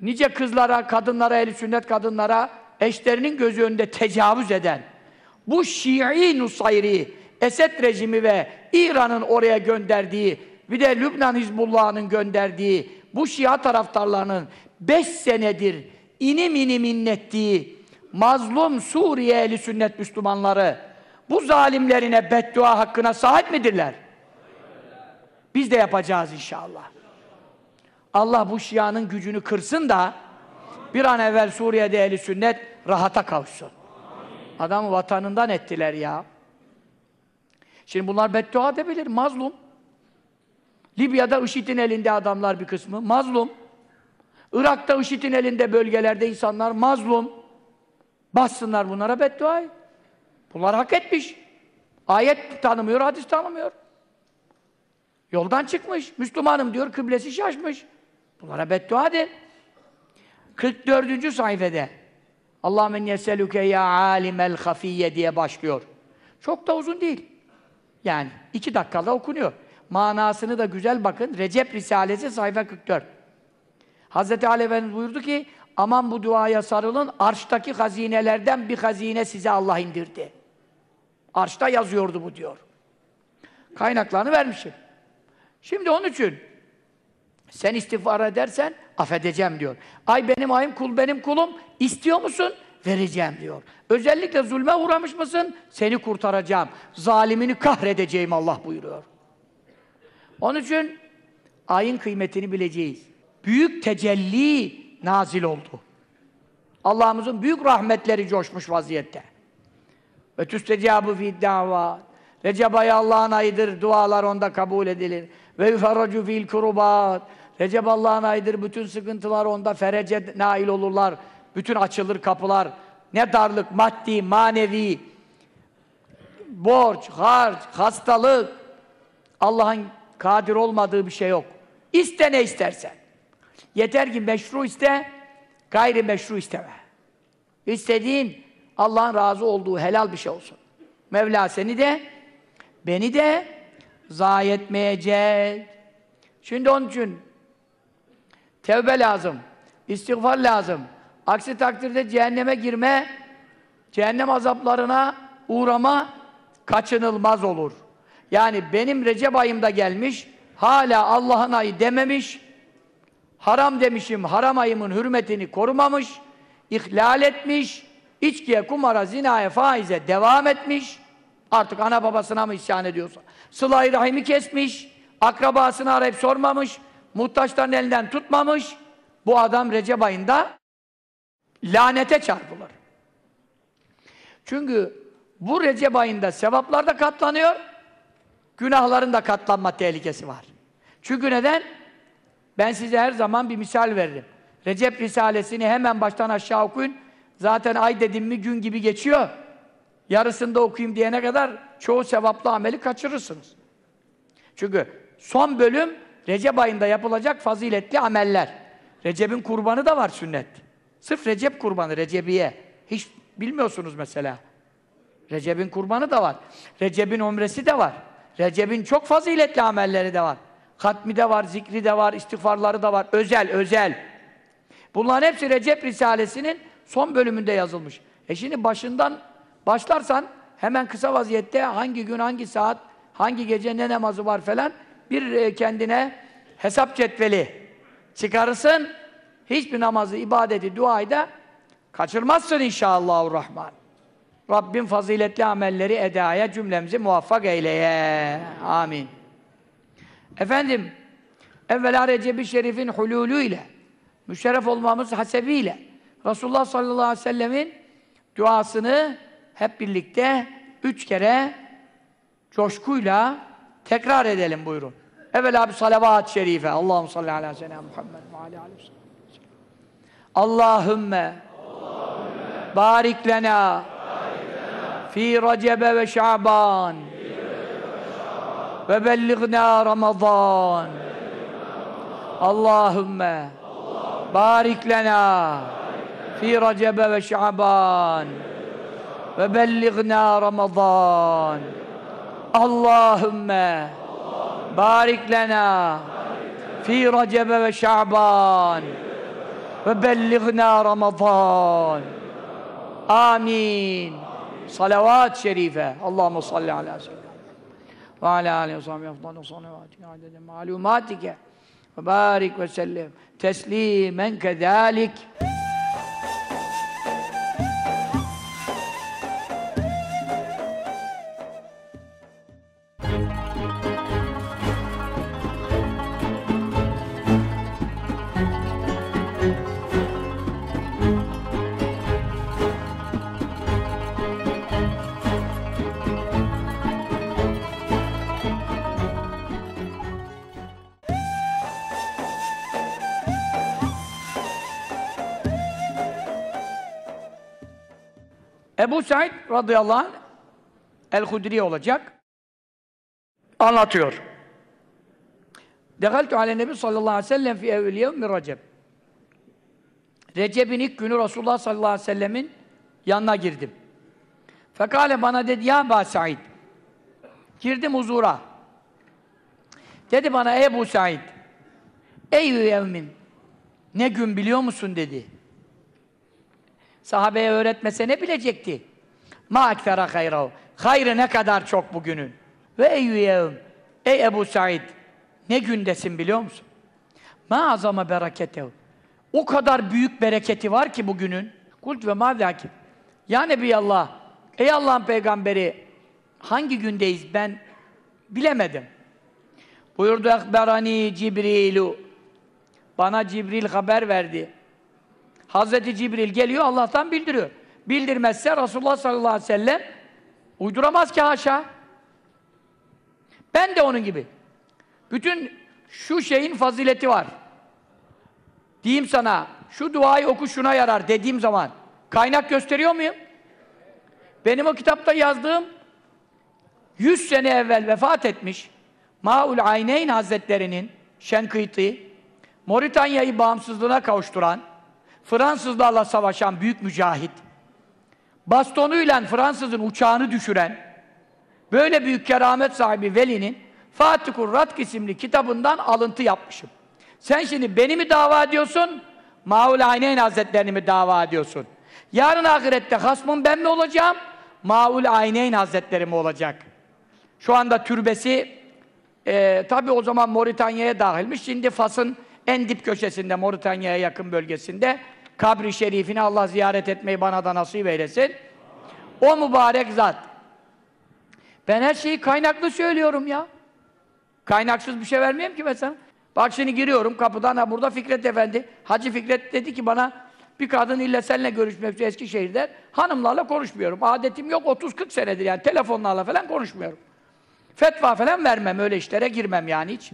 nice kızlara, kadınlara, ehli sünnet kadınlara eşlerinin gözü önünde tecavüz eden bu Şii Nusayri Esed rejimi ve İran'ın oraya gönderdiği bir de Lübnan Hizbullah'ın gönderdiği bu Şia taraftarlarının beş senedir inim inim inlettiği mazlum Suriye ehli sünnet Müslümanları bu zalimlerine beddua hakkına sahip midirler? Biz de yapacağız inşallah. Allah bu Şia'nın gücünü kırsın da bir an evvel Suriye'de ehli sünnet rahata kavuşsun. Adamı vatanından ettiler ya. Şimdi bunlar beddua edebilir, mazlum. Libya'da IŞİD'in elinde adamlar bir kısmı, mazlum. Irak'ta IŞİD'in elinde bölgelerde insanlar mazlum. Bassınlar bunlara beddua Bunlar hak etmiş. Ayet tanımıyor, hadis tanımıyor. Yoldan çıkmış. Müslümanım diyor, kıblesi şaşmış. Bunlara beddua edin. 44. sayfede Allahümme yeseluke ya alimel hafiyye diye başlıyor. Çok da uzun değil. Yani iki dakikada okunuyor. Manasını da güzel bakın. Recep Risalesi sayfa 44. Hazreti Ali Efendimiz buyurdu ki aman bu duaya sarılın arştaki hazinelerden bir hazine size Allah indirdi. Arşta yazıyordu bu diyor. Kaynaklarını vermişim. Şimdi onun için sen istiğfar edersen affedeceğim diyor. Ay benim ayım, kul benim kulum. İstiyor musun? Vereceğim diyor. Özellikle zulme uğramış mısın? Seni kurtaracağım. Zalimini kahredeceğim Allah buyuruyor. Onun için ayın kıymetini bileceğiz. Büyük tecelli nazil oldu. Allah'ımızın büyük rahmetleri coşmuş vaziyette. Ve tüstecâbu fî dâvâ. Recep ayı Allah'ın ayıdır, dualar onda kabul edilir. Ve yuferracu fil kurubat. Recep Allah'ın ayıdır, bütün sıkıntılar onda ferece nail olurlar. Bütün açılır kapılar. Ne darlık, maddi, manevi, borç, harç, hastalık. Allah'ın kadir olmadığı bir şey yok. İste ne istersen. Yeter ki meşru iste, gayri meşru isteme. İstediğin Allah'ın razı olduğu helal bir şey olsun. Mevla seni de, beni de zayi etmeyecek. Şimdi onun için tevbe lazım, istiğfar lazım. Aksi takdirde cehenneme girme, cehennem azaplarına uğrama kaçınılmaz olur. Yani benim Recep ayımda gelmiş, hala Allah'ın ayı dememiş, haram demişim, haram ayımın hürmetini korumamış, ihlal etmiş, içkiye, kumara, zinaya, faize devam etmiş, artık ana babasına mı isyan ediyorsa, sıla-i rahimi kesmiş, akrabasını arayıp sormamış, muhtaçların elinden tutmamış, bu adam Recep ayında lanete çarpılır. Çünkü bu Recep ayında sevaplar da katlanıyor, günahların da katlanma tehlikesi var. Çünkü neden? Ben size her zaman bir misal veririm. Recep Risalesini hemen baştan aşağı okuyun. Zaten ay dedim mi gün gibi geçiyor. Yarısında okuyayım diyene kadar çoğu sevaplı ameli kaçırırsınız. Çünkü son bölüm Recep ayında yapılacak faziletli ameller. Recep'in kurbanı da var sünnet. Sırf Recep kurbanı, Recebiye. Hiç bilmiyorsunuz mesela. Recep'in kurbanı da var. Recep'in umresi de var. Recep'in çok faziletli amelleri de var. Hatmi de var, zikri de var, istiğfarları da var. Özel, özel. Bunların hepsi Recep Risalesi'nin son bölümünde yazılmış. E şimdi başından başlarsan hemen kısa vaziyette hangi gün, hangi saat, hangi gece ne namazı var falan bir e, kendine hesap cetveli çıkarırsın. Hiçbir namazı, ibadeti, duayı da kaçırmazsın inşallahurrahman. Rabbim faziletli amelleri edaya cümlemizi muvaffak eyleye. Amin. Efendim, evvela Recep-i Şerif'in hululüyle, müşerref olmamız hasebiyle, Resulullah sallallahu aleyhi ve sellemin duasını hep birlikte üç kere coşkuyla tekrar edelim buyurun. Evvela bir salavat-ı şerife. Allahu salli ala seyyidina Muhammed ve ala aleyhi. Allahümme, barik lena fi Recebe ve Şaban ve bellighna Ramazan. Allahümme barik lena fi Recebe ve Şaban ve bellighna Ramazan. Allahümme barik lena fi Recebe ve Şaban ve bellighna Ramazan. Amin. Salavat şerife. Allahumme salli ala seyyidina ve ala alihi ve sahbihi efdalu salavatike adede malumatike ve barik ve sellem teslimen kezalik. Said radıyallahu anh El-Hudri olacak. Anlatıyor. Dehaltu ale nebi sallallahu aleyhi ve sellem fi evvel yevmi Recep. Recep'in ilk günü Resulullah sallallahu aleyhi ve sellemin yanına girdim. Fekale bana dedi ya Ebu Said. Girdim huzura. Dedi bana ey Ebu Said. Ey yevmin. Ne gün biliyor musun dedi. Sahabeye öğretmese ne bilecekti? Ma ekfera hayrav. Hayrı ne kadar çok bugünün. Ve eyyüyevm. Ey Ebu Said. Ne gündesin biliyor musun? Ma azama bereketev. O kadar büyük bereketi var ki bugünün. Kult ve madâkim. Ya Nebiyallah. Ey Allah'ın peygamberi. Hangi gündeyiz ben bilemedim. Buyurdu ekberani Cibrilu. Bana Cibril haber verdi. Hazreti Cibril geliyor Allah'tan bildiriyor. Bildirmezse Resulullah sallallahu aleyhi ve sellem uyduramaz ki haşa. Ben de onun gibi. Bütün şu şeyin fazileti var. Diyeyim sana, şu duayı oku şuna yarar dediğim zaman kaynak gösteriyor muyum? Benim o kitapta yazdığım 100 sene evvel vefat etmiş Maul Ayneyn Hazretlerinin Şenkıyti Moritanya'yı bağımsızlığına kavuşturan Fransızlarla savaşan büyük mücahit, bastonuyla Fransızın uçağını düşüren, böyle büyük keramet sahibi Veli'nin Fatih-ur Ratk isimli kitabından alıntı yapmışım. Sen şimdi beni mi dava ediyorsun, Maul Ayneyn Hazretlerini mi dava ediyorsun? Yarın ahirette hasmım ben mi olacağım, Maul Ayneyn Hazretleri mi olacak? Şu anda türbesi, e, tabi o zaman Moritanya'ya dahilmiş, şimdi Fas'ın en dip köşesinde, Moritanya'ya yakın bölgesinde kabri şerifini Allah ziyaret etmeyi bana da nasip eylesin. O mübarek zat. Ben her şeyi kaynaklı söylüyorum ya. Kaynaksız bir şey vermeyeyim ki mesela. Bak şimdi giriyorum kapıdan, ha burada Fikret Efendi. Hacı Fikret dedi ki bana, bir kadın illa seninle görüşmek için Eskişehir'de, hanımlarla konuşmuyorum. Adetim yok, 30-40 senedir yani, telefonlarla falan konuşmuyorum. Fetva falan vermem, öyle işlere girmem yani hiç.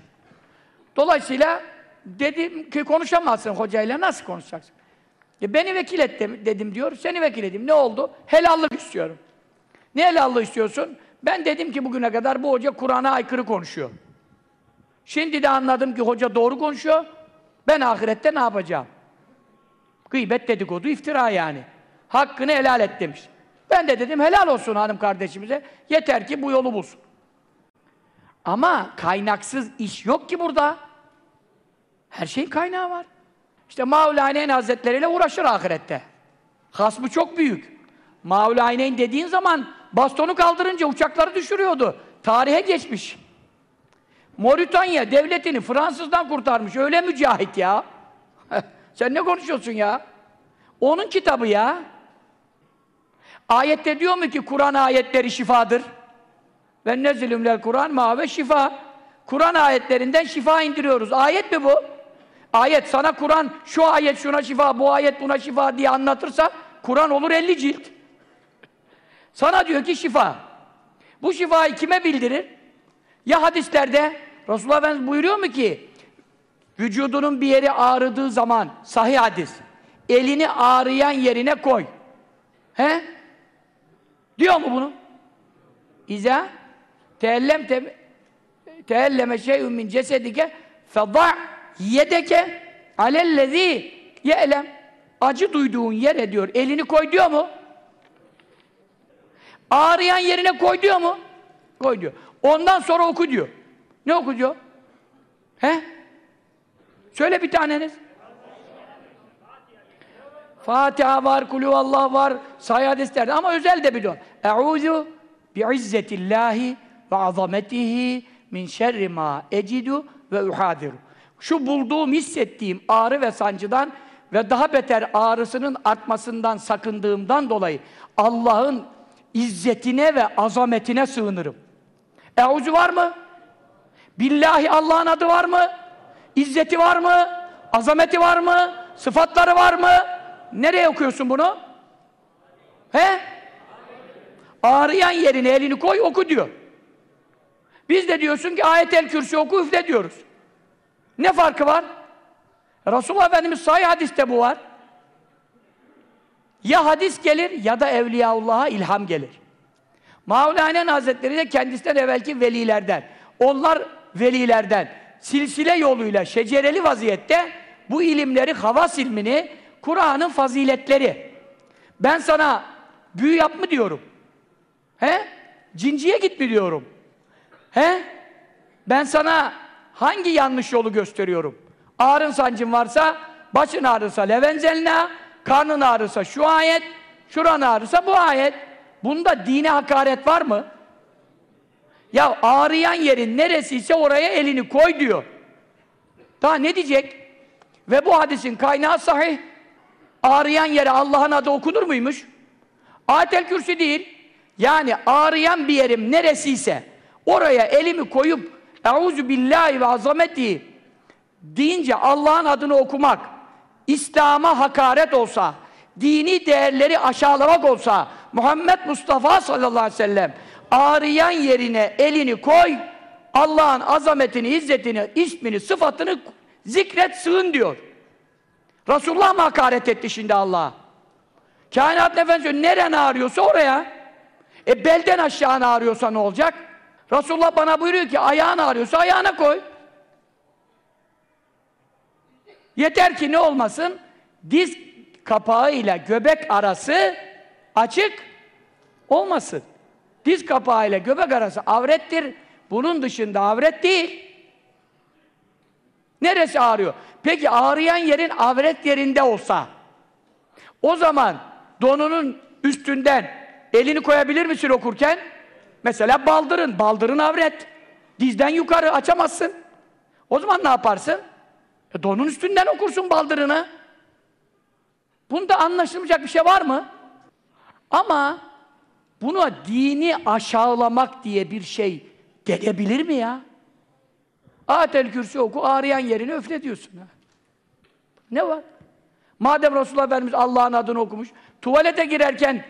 Dolayısıyla dedim ki konuşamazsın hocayla, nasıl konuşacaksın? E beni vekil et dedim diyor, seni vekil edeyim. Ne oldu? Helallık istiyorum. Ne helallığı istiyorsun? Ben dedim ki bugüne kadar bu hoca Kur'an'a aykırı konuşuyor. Şimdi de anladım ki hoca doğru konuşuyor. Ben ahirette ne yapacağım? Gıybet dedikodu, iftira yani. Hakkını helal et demiş. Ben de dedim helal olsun hanım kardeşimize. Yeter ki bu yolu bulsun. Ama kaynaksız iş yok ki burada. Her şeyin kaynağı var. İşte Mevlâneyn Hazretleriyle uğraşır ahirette. Hasmı çok büyük. Mevlâneyn dediğin zaman bastonu kaldırınca uçakları düşürüyordu. Tarihe geçmiş. Moritanya devletini Fransızdan kurtarmış. Öyle mücahit ya. Sen ne konuşuyorsun ya? Onun kitabı ya. Ayette diyor mu ki Kur'an ayetleri şifadır? Ve nezilümler Kur'an ma ve şifa. Kur'an ayetlerinden şifa indiriyoruz. Ayet mi bu? Ayet sana Kur'an şu ayet şuna şifa, bu ayet buna şifa diye anlatırsa Kur'an olur 50 cilt. Sana diyor ki şifa. Bu şifayı kime bildirir? Ya hadislerde Resulullah Efendimiz buyuruyor mu ki vücudunun bir yeri ağrıdığı zaman sahih hadis elini ağrıyan yerine koy. He? Diyor mu bunu? İza teellem te teelleme şey'un min cesedike feda' yedeke alellezî ye'lem acı duyduğun yere diyor elini koy diyor mu? Ağrıyan yerine koy diyor mu? Koy diyor. Ondan sonra oku diyor. Ne oku diyor? He? Söyle bir taneniz. Fatiha var, kulü Allah var, sayı hadisler ama özel de biliyor. Eûzu bi'izzetillahi ve azametihi min şerri ma ecidu ve uhadiru. Şu bulduğum, hissettiğim ağrı ve sancıdan ve daha beter ağrısının artmasından sakındığımdan dolayı Allah'ın izzetine ve azametine sığınırım. Eûzu var mı? Billahi Allah'ın adı var mı? İzzeti var mı? Azameti var mı? Sıfatları var mı? Nereye okuyorsun bunu? He? Ağrıyan yerine elini koy oku diyor. Biz de diyorsun ki ayet-el kürsü oku üfle diyoruz. Ne farkı var? Resulullah Efendimiz sahih hadiste bu var. Ya hadis gelir ya da Evliyaullah'a ilham gelir. Mevlana Hazretleri de kendisinden evvelki velilerden. Onlar velilerden silsile yoluyla şecereli vaziyette bu ilimleri, havas ilmini, Kur'an'ın faziletleri. Ben sana büyü yap mı diyorum. He? Cinciye git mi diyorum. He? Ben sana hangi yanlış yolu gösteriyorum? Ağrın sancın varsa, başın ağrısa levenzelna, karnın ağrısa şu ayet, şuran ağrısa bu ayet. Bunda dine hakaret var mı? Ya ağrıyan yerin neresiyse oraya elini koy diyor. Daha ne diyecek? Ve bu hadisin kaynağı sahih. Ağrıyan yere Allah'ın adı okunur muymuş? Ayetel Kürsi değil. Yani ağrıyan bir yerim neresiyse oraya elimi koyup Euzu billahi ve azameti deyince Allah'ın adını okumak İslam'a hakaret olsa, dini değerleri aşağılamak olsa, Muhammed Mustafa sallallahu aleyhi ve sellem ağrıyan yerine elini koy, Allah'ın azametini, izzetini, ismini, sıfatını zikret, sığın diyor. Resulullah mı hakaret etti şimdi Allah'a? Kainat Efendisi neren ağrıyorsa oraya. E belden aşağı ağrıyorsa ne olacak? Resulullah bana buyuruyor ki ayağın ağrıyorsa ayağına koy. Yeter ki ne olmasın? Diz kapağı ile göbek arası açık olmasın. Diz kapağı ile göbek arası avrettir. Bunun dışında avret değil. Neresi ağrıyor? Peki ağrıyan yerin avret yerinde olsa o zaman donunun üstünden elini koyabilir misin okurken? Mesela baldırın, baldırın avret. Dizden yukarı açamazsın. O zaman ne yaparsın? E donun üstünden okursun baldırını. Bunda anlaşılmayacak bir şey var mı? Ama buna dini aşağılamak diye bir şey denebilir mi ya? Atel kürsü oku, ağrıyan yerini öfle diyorsun. Ha. Ne var? Madem Resulullah Efendimiz Allah'ın adını okumuş, tuvalete girerken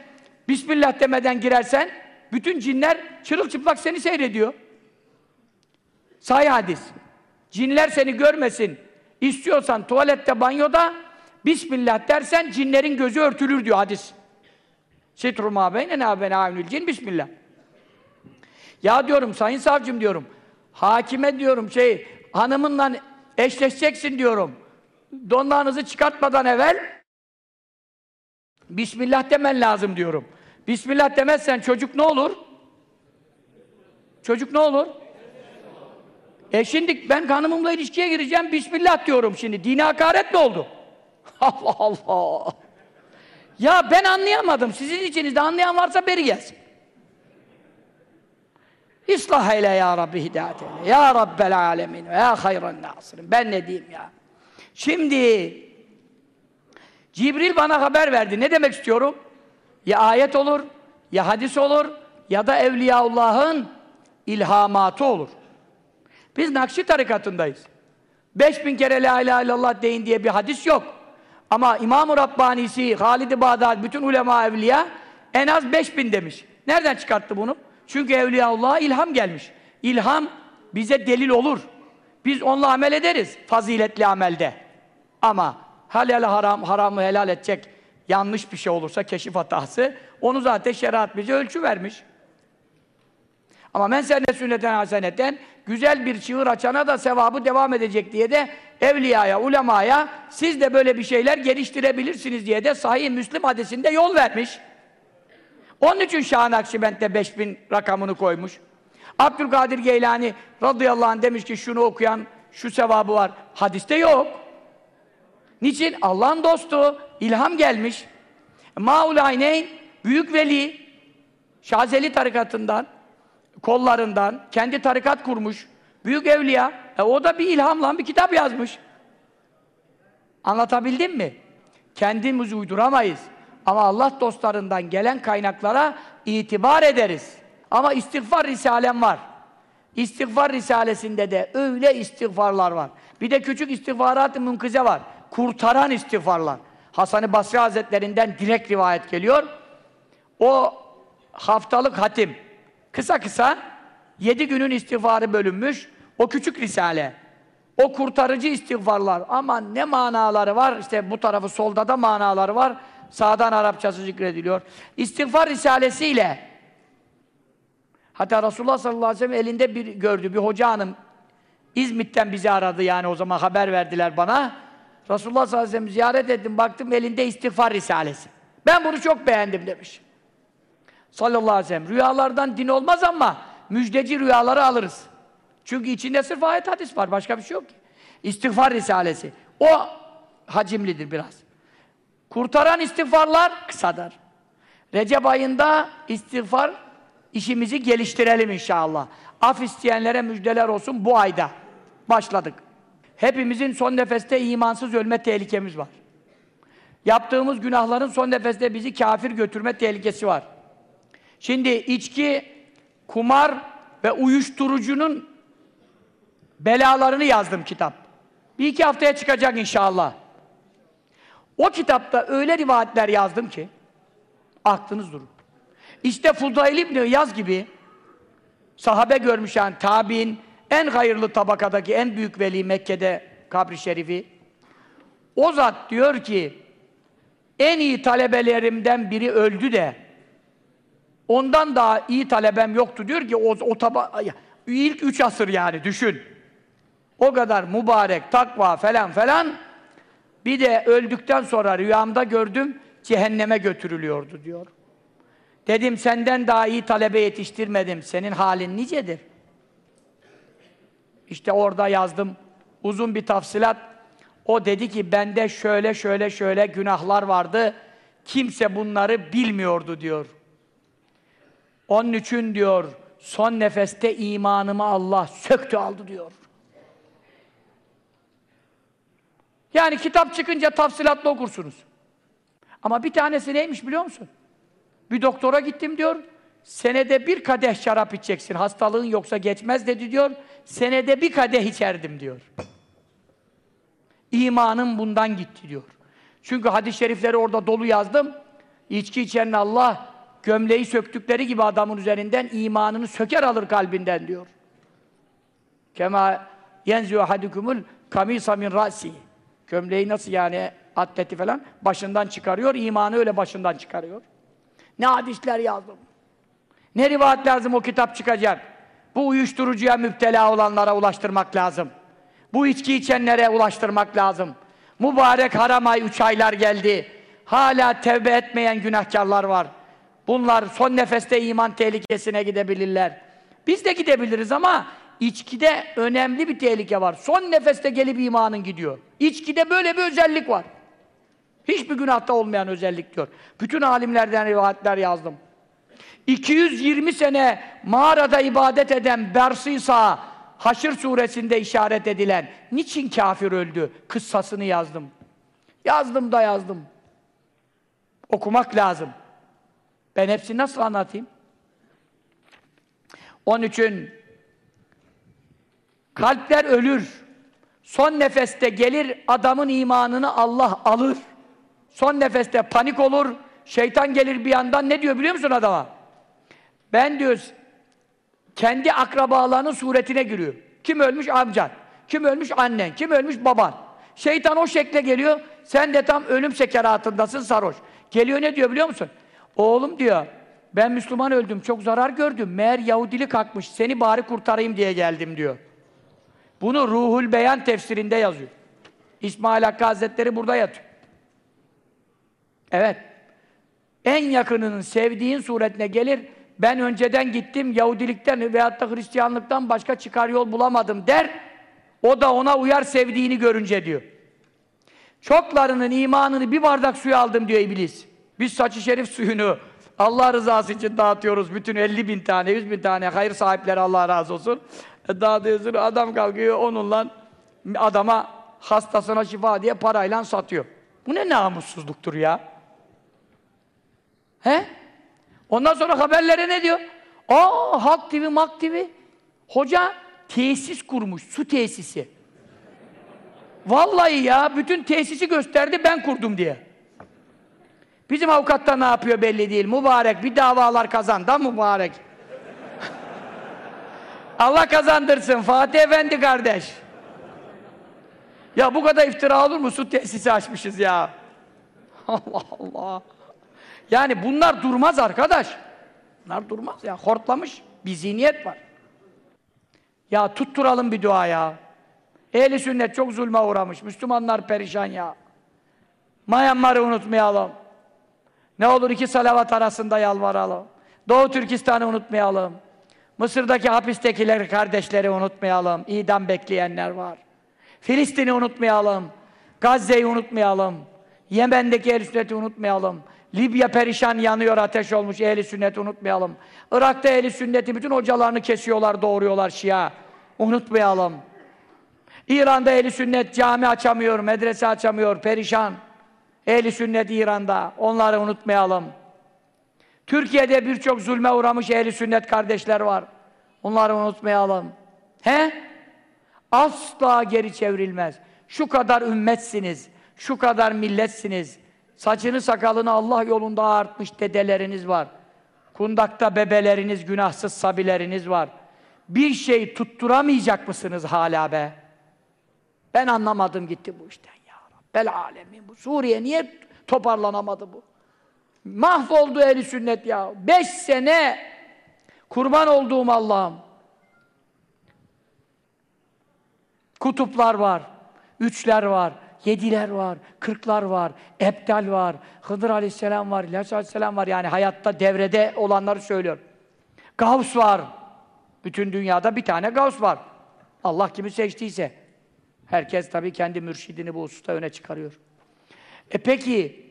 Bismillah demeden girersen, bütün cinler çırılçıplak seni seyrediyor. Sahih hadis. Cinler seni görmesin, istiyorsan tuvalette, banyoda Bismillah dersen cinlerin gözü örtülür diyor hadis. Sitru ma beyne ne beyne cin Bismillah. Ya diyorum sayın savcım diyorum. Hakime diyorum şey hanımınla eşleşeceksin diyorum. Donlarınızı çıkartmadan evvel Bismillah demen lazım diyorum. Bismillah demezsen çocuk ne olur? Çocuk ne olur? E şimdi ben hanımımla ilişkiye gireceğim, Bismillah diyorum şimdi. Dine hakaret mi oldu? Allah Allah! Ya ben anlayamadım. Sizin içinizde anlayan varsa beri gelsin. İslah eyle ya Rabbi hidayet eyle. Ya Rabbel alemin. Ya hayran nasirin. Ben ne diyeyim ya? Şimdi Cibril bana haber verdi. Ne demek istiyorum? Ya ayet olur, ya hadis olur, ya da Evliyaullah'ın ilhamatı olur. Biz Nakşi tarikatındayız. 5000 kere la ilahe illallah deyin diye bir hadis yok. Ama İmam-ı Rabbani'si, Halid-i Bağdat, bütün ulema evliya en az 5000 demiş. Nereden çıkarttı bunu? Çünkü Evliyaullah'a ilham gelmiş. İlham bize delil olur. Biz onunla amel ederiz, faziletli amelde. Ama halal haram, haramı helal edecek yanlış bir şey olursa keşif hatası, onu zaten şeriat bize ölçü vermiş. Ama men senne sünneten haseneten güzel bir çığır açana da sevabı devam edecek diye de evliyaya, ulemaya siz de böyle bir şeyler geliştirebilirsiniz diye de sahih Müslim hadisinde yol vermiş. Onun için Şah-ı Nakşibend'de 5000 rakamını koymuş. Abdülkadir Geylani radıyallahu anh demiş ki şunu okuyan şu sevabı var. Hadiste yok. Niçin? Allah'ın dostu. İlham gelmiş. Maul Ayneyn büyük veli Şazeli tarikatından kollarından kendi tarikat kurmuş. Büyük evliya. E o da bir ilhamla bir kitap yazmış. Anlatabildim mi? Kendimiz uyduramayız. Ama Allah dostlarından gelen kaynaklara itibar ederiz. Ama istiğfar risalem var. İstiğfar risalesinde de öyle istiğfarlar var. Bir de küçük istiğfarat-ı münkize var. Kurtaran istiğfarlar. Hasan-ı Basri Hazretlerinden direkt rivayet geliyor. O haftalık hatim. Kısa kısa yedi günün istiğfarı bölünmüş. O küçük risale. O kurtarıcı istiğfarlar. Ama ne manaları var? İşte bu tarafı solda da manaları var. Sağdan Arapçası zikrediliyor. İstiğfar risalesiyle hatta Resulullah sallallahu aleyhi ve sellem elinde bir gördü. Bir hoca hanım İzmit'ten bizi aradı yani o zaman haber verdiler bana. Resulullah sallallahu aleyhi ve sellem ziyaret ettim. Baktım elinde istiğfar risalesi. Ben bunu çok beğendim demiş. Sallallahu aleyhi ve sellem. Rüyalardan din olmaz ama müjdeci rüyaları alırız. Çünkü içinde sırf ayet hadis var. Başka bir şey yok ki. İstiğfar risalesi. O hacimlidir biraz. Kurtaran istiğfarlar kısadır. Recep ayında istiğfar işimizi geliştirelim inşallah. Af isteyenlere müjdeler olsun bu ayda. Başladık. Hepimizin son nefeste imansız ölme tehlikemiz var. Yaptığımız günahların son nefeste bizi kafir götürme tehlikesi var. Şimdi içki, kumar ve uyuşturucunun belalarını yazdım kitap. Bir iki haftaya çıkacak inşallah. O kitapta öyle rivayetler yazdım ki aklınız durur. İşte Fudayl İbni Yaz gibi sahabe görmüş yani tabi'in en hayırlı tabakadaki en büyük veli Mekke'de kabri şerifi o zat diyor ki en iyi talebelerimden biri öldü de ondan daha iyi talebem yoktu diyor ki o, o taba ilk üç asır yani düşün. O kadar mübarek, takva falan falan bir de öldükten sonra rüyamda gördüm cehenneme götürülüyordu diyor. Dedim senden daha iyi talebe yetiştirmedim. Senin halin nicedir? İşte orada yazdım. Uzun bir tafsilat. O dedi ki bende şöyle şöyle şöyle günahlar vardı. Kimse bunları bilmiyordu diyor. Onun için diyor son nefeste imanımı Allah söktü aldı diyor. Yani kitap çıkınca tafsilatla okursunuz. Ama bir tanesi neymiş biliyor musun? Bir doktora gittim diyor. Senede bir kadeh şarap içeceksin. Hastalığın yoksa geçmez dedi diyor. Senede bir kadeh içerdim diyor. İmanım bundan gitti diyor. Çünkü hadis-i şerifleri orada dolu yazdım. İçki içen Allah gömleği söktükleri gibi adamın üzerinden imanını söker alır kalbinden diyor. Kema yenziu hadukumul kamisa min ra'si. Gömleği nasıl yani atleti falan başından çıkarıyor, imanı öyle başından çıkarıyor. Ne hadisler yazdım. Ne rivayet lazım o kitap çıkacak. Bu uyuşturucuya müptela olanlara ulaştırmak lazım. Bu içki içenlere ulaştırmak lazım. Mübarek haram ay üç aylar geldi. Hala tevbe etmeyen günahkarlar var. Bunlar son nefeste iman tehlikesine gidebilirler. Biz de gidebiliriz ama içkide önemli bir tehlike var. Son nefeste gelip imanın gidiyor. İçkide böyle bir özellik var. Hiçbir günahta olmayan özellik diyor. Bütün alimlerden rivayetler yazdım. 220 sene mağarada ibadet eden Bersisa, Haşr suresinde işaret edilen niçin kafir öldü? Kıssasını yazdım. Yazdım da yazdım. Okumak lazım. Ben hepsini nasıl anlatayım? Onun için kalpler ölür. Son nefeste gelir adamın imanını Allah alır. Son nefeste panik olur. Şeytan gelir bir yandan ne diyor biliyor musun adama? Ben diyor kendi akrabalarının suretine giriyor. Kim ölmüş amcan, kim ölmüş annen, kim ölmüş baban. Şeytan o şekle geliyor. Sen de tam ölüm sekeratındasın sarhoş. Geliyor ne diyor biliyor musun? Oğlum diyor ben Müslüman öldüm çok zarar gördüm. Meğer Yahudilik kalkmış seni bari kurtarayım diye geldim diyor. Bunu Ruhul Beyan tefsirinde yazıyor. İsmail Hakkı Hazretleri burada yatıyor. Evet. En yakınının sevdiğin suretine gelir. Ben önceden gittim Yahudilikten veyahut da Hristiyanlıktan başka çıkar yol bulamadım der. O da ona uyar sevdiğini görünce diyor. Çoklarının imanını bir bardak suya aldım diyor iblis. Biz saçı şerif suyunu Allah rızası için dağıtıyoruz. Bütün 50 bin tane, 100 bin tane hayır sahipleri Allah razı olsun. E, Dağıtıyorsun, adam kalkıyor onunla adama hastasına şifa diye parayla satıyor. Bu ne namussuzluktur ya? He? Ondan sonra haberlere ne diyor? Aa Halk TV, Mak TV. Hoca tesis kurmuş, su tesisi. Vallahi ya, bütün tesisi gösterdi ben kurdum diye. Bizim avukatta ne yapıyor belli değil. Mübarek bir davalar kazan da mübarek. Allah kazandırsın Fatih Efendi kardeş. Ya bu kadar iftira olur mu? Su tesisi açmışız ya. Allah Allah. Yani bunlar durmaz arkadaş. Bunlar durmaz ya. Hortlamış bir zihniyet var. Ya tutturalım bir dua ya. Ehli sünnet çok zulme uğramış. Müslümanlar perişan ya. Myanmar'ı unutmayalım. Ne olur iki salavat arasında yalvaralım. Doğu Türkistan'ı unutmayalım. Mısır'daki hapistekileri, kardeşleri unutmayalım. İdam bekleyenler var. Filistin'i unutmayalım. Gazze'yi unutmayalım. Yemen'deki sünneti unutmayalım. Libya perişan yanıyor, ateş olmuş, ehli sünneti unutmayalım. Irak'ta ehli sünneti bütün hocalarını kesiyorlar, doğuruyorlar Şia. Unutmayalım. İran'da ehli sünnet cami açamıyor, medrese açamıyor, perişan. Ehli sünnet İran'da, onları unutmayalım. Türkiye'de birçok zulme uğramış ehli sünnet kardeşler var. Onları unutmayalım. He? Asla geri çevrilmez. Şu kadar ümmetsiniz, şu kadar milletsiniz. Saçını sakalını Allah yolunda artmış dedeleriniz var. Kundakta bebeleriniz, günahsız sabileriniz var. Bir şey tutturamayacak mısınız hala be? Ben anlamadım gitti bu işten ya Rabbel alemin. Bu Suriye niye toparlanamadı bu? Mahvoldu ehli sünnet ya. Beş sene kurban olduğum Allah'ım. Kutuplar var, üçler var, yediler var, kırklar var, ebdal var, Hıdır aleyhisselam var, İlyas aleyhisselam var. Yani hayatta devrede olanları söylüyor. Gavs var. Bütün dünyada bir tane Gavs var. Allah kimi seçtiyse. Herkes tabii kendi mürşidini bu hususta öne çıkarıyor. E peki,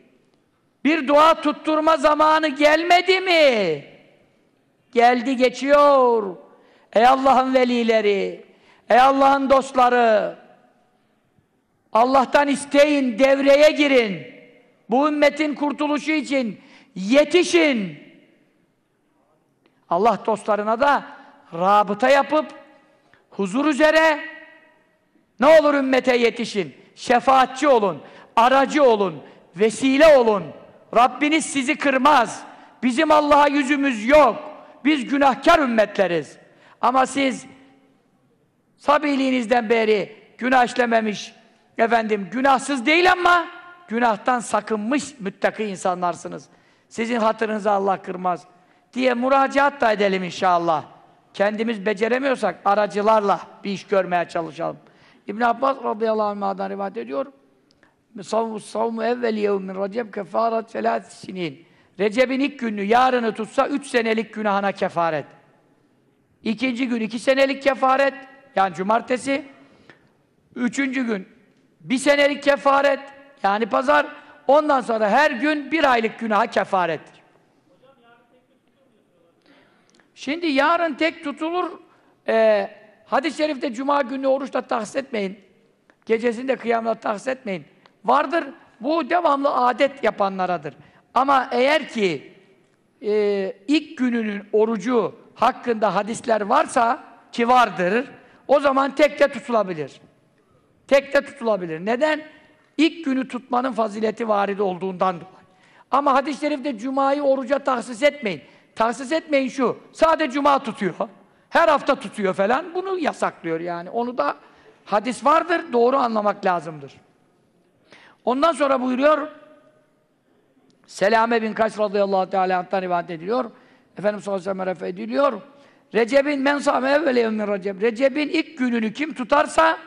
bir dua tutturma zamanı gelmedi mi? Geldi geçiyor. Ey Allah'ın velileri, ey Allah'ın dostları, Allah'tan isteyin, devreye girin. Bu ümmetin kurtuluşu için yetişin. Allah dostlarına da rabıta yapıp huzur üzere ne olur ümmete yetişin. Şefaatçi olun, aracı olun, vesile olun. Rabbiniz sizi kırmaz. Bizim Allah'a yüzümüz yok. Biz günahkar ümmetleriz. Ama siz sabiliğinizden beri günah işlememiş, efendim günahsız değil ama günahtan sakınmış müttaki insanlarsınız. Sizin hatırınızı Allah kırmaz diye müracaat da edelim inşallah. Kendimiz beceremiyorsak aracılarla bir iş görmeye çalışalım. İbn Abbas radıyallahu anh'dan rivayet ediyor. Savmu savmu evvel yevmin recep kefaret selat sinin. Recep'in ilk günü yarını tutsa üç senelik günahına kefaret. İkinci gün iki senelik kefaret. Yani cumartesi. Üçüncü gün bir senelik kefaret. Yani pazar. Ondan sonra her gün bir aylık günaha kefarettir. Şimdi yarın tek tutulur. E, hadis-i şerifte cuma günü oruçla tahsis etmeyin. Gecesinde kıyamla tahsis etmeyin. Vardır. Bu devamlı adet yapanlaradır. Ama eğer ki e, ilk gününün orucu hakkında hadisler varsa ki vardır, o zaman tek de tutulabilir. Tek de tutulabilir. Neden? İlk günü tutmanın fazileti varid olduğundan dolayı. Ama hadis-i şerifte cumayı oruca tahsis etmeyin. Tahsis etmeyin şu, sadece cuma tutuyor. Her hafta tutuyor falan, bunu yasaklıyor yani. Onu da hadis vardır, doğru anlamak lazımdır. Ondan sonra buyuruyor, Selame bin Kaç radıyallahu teala rivayet ediliyor. Efendimiz sallallahu aleyhi ve ediliyor. Recep'in men sâme evvele Recep. Recep'in ilk gününü kim tutarsa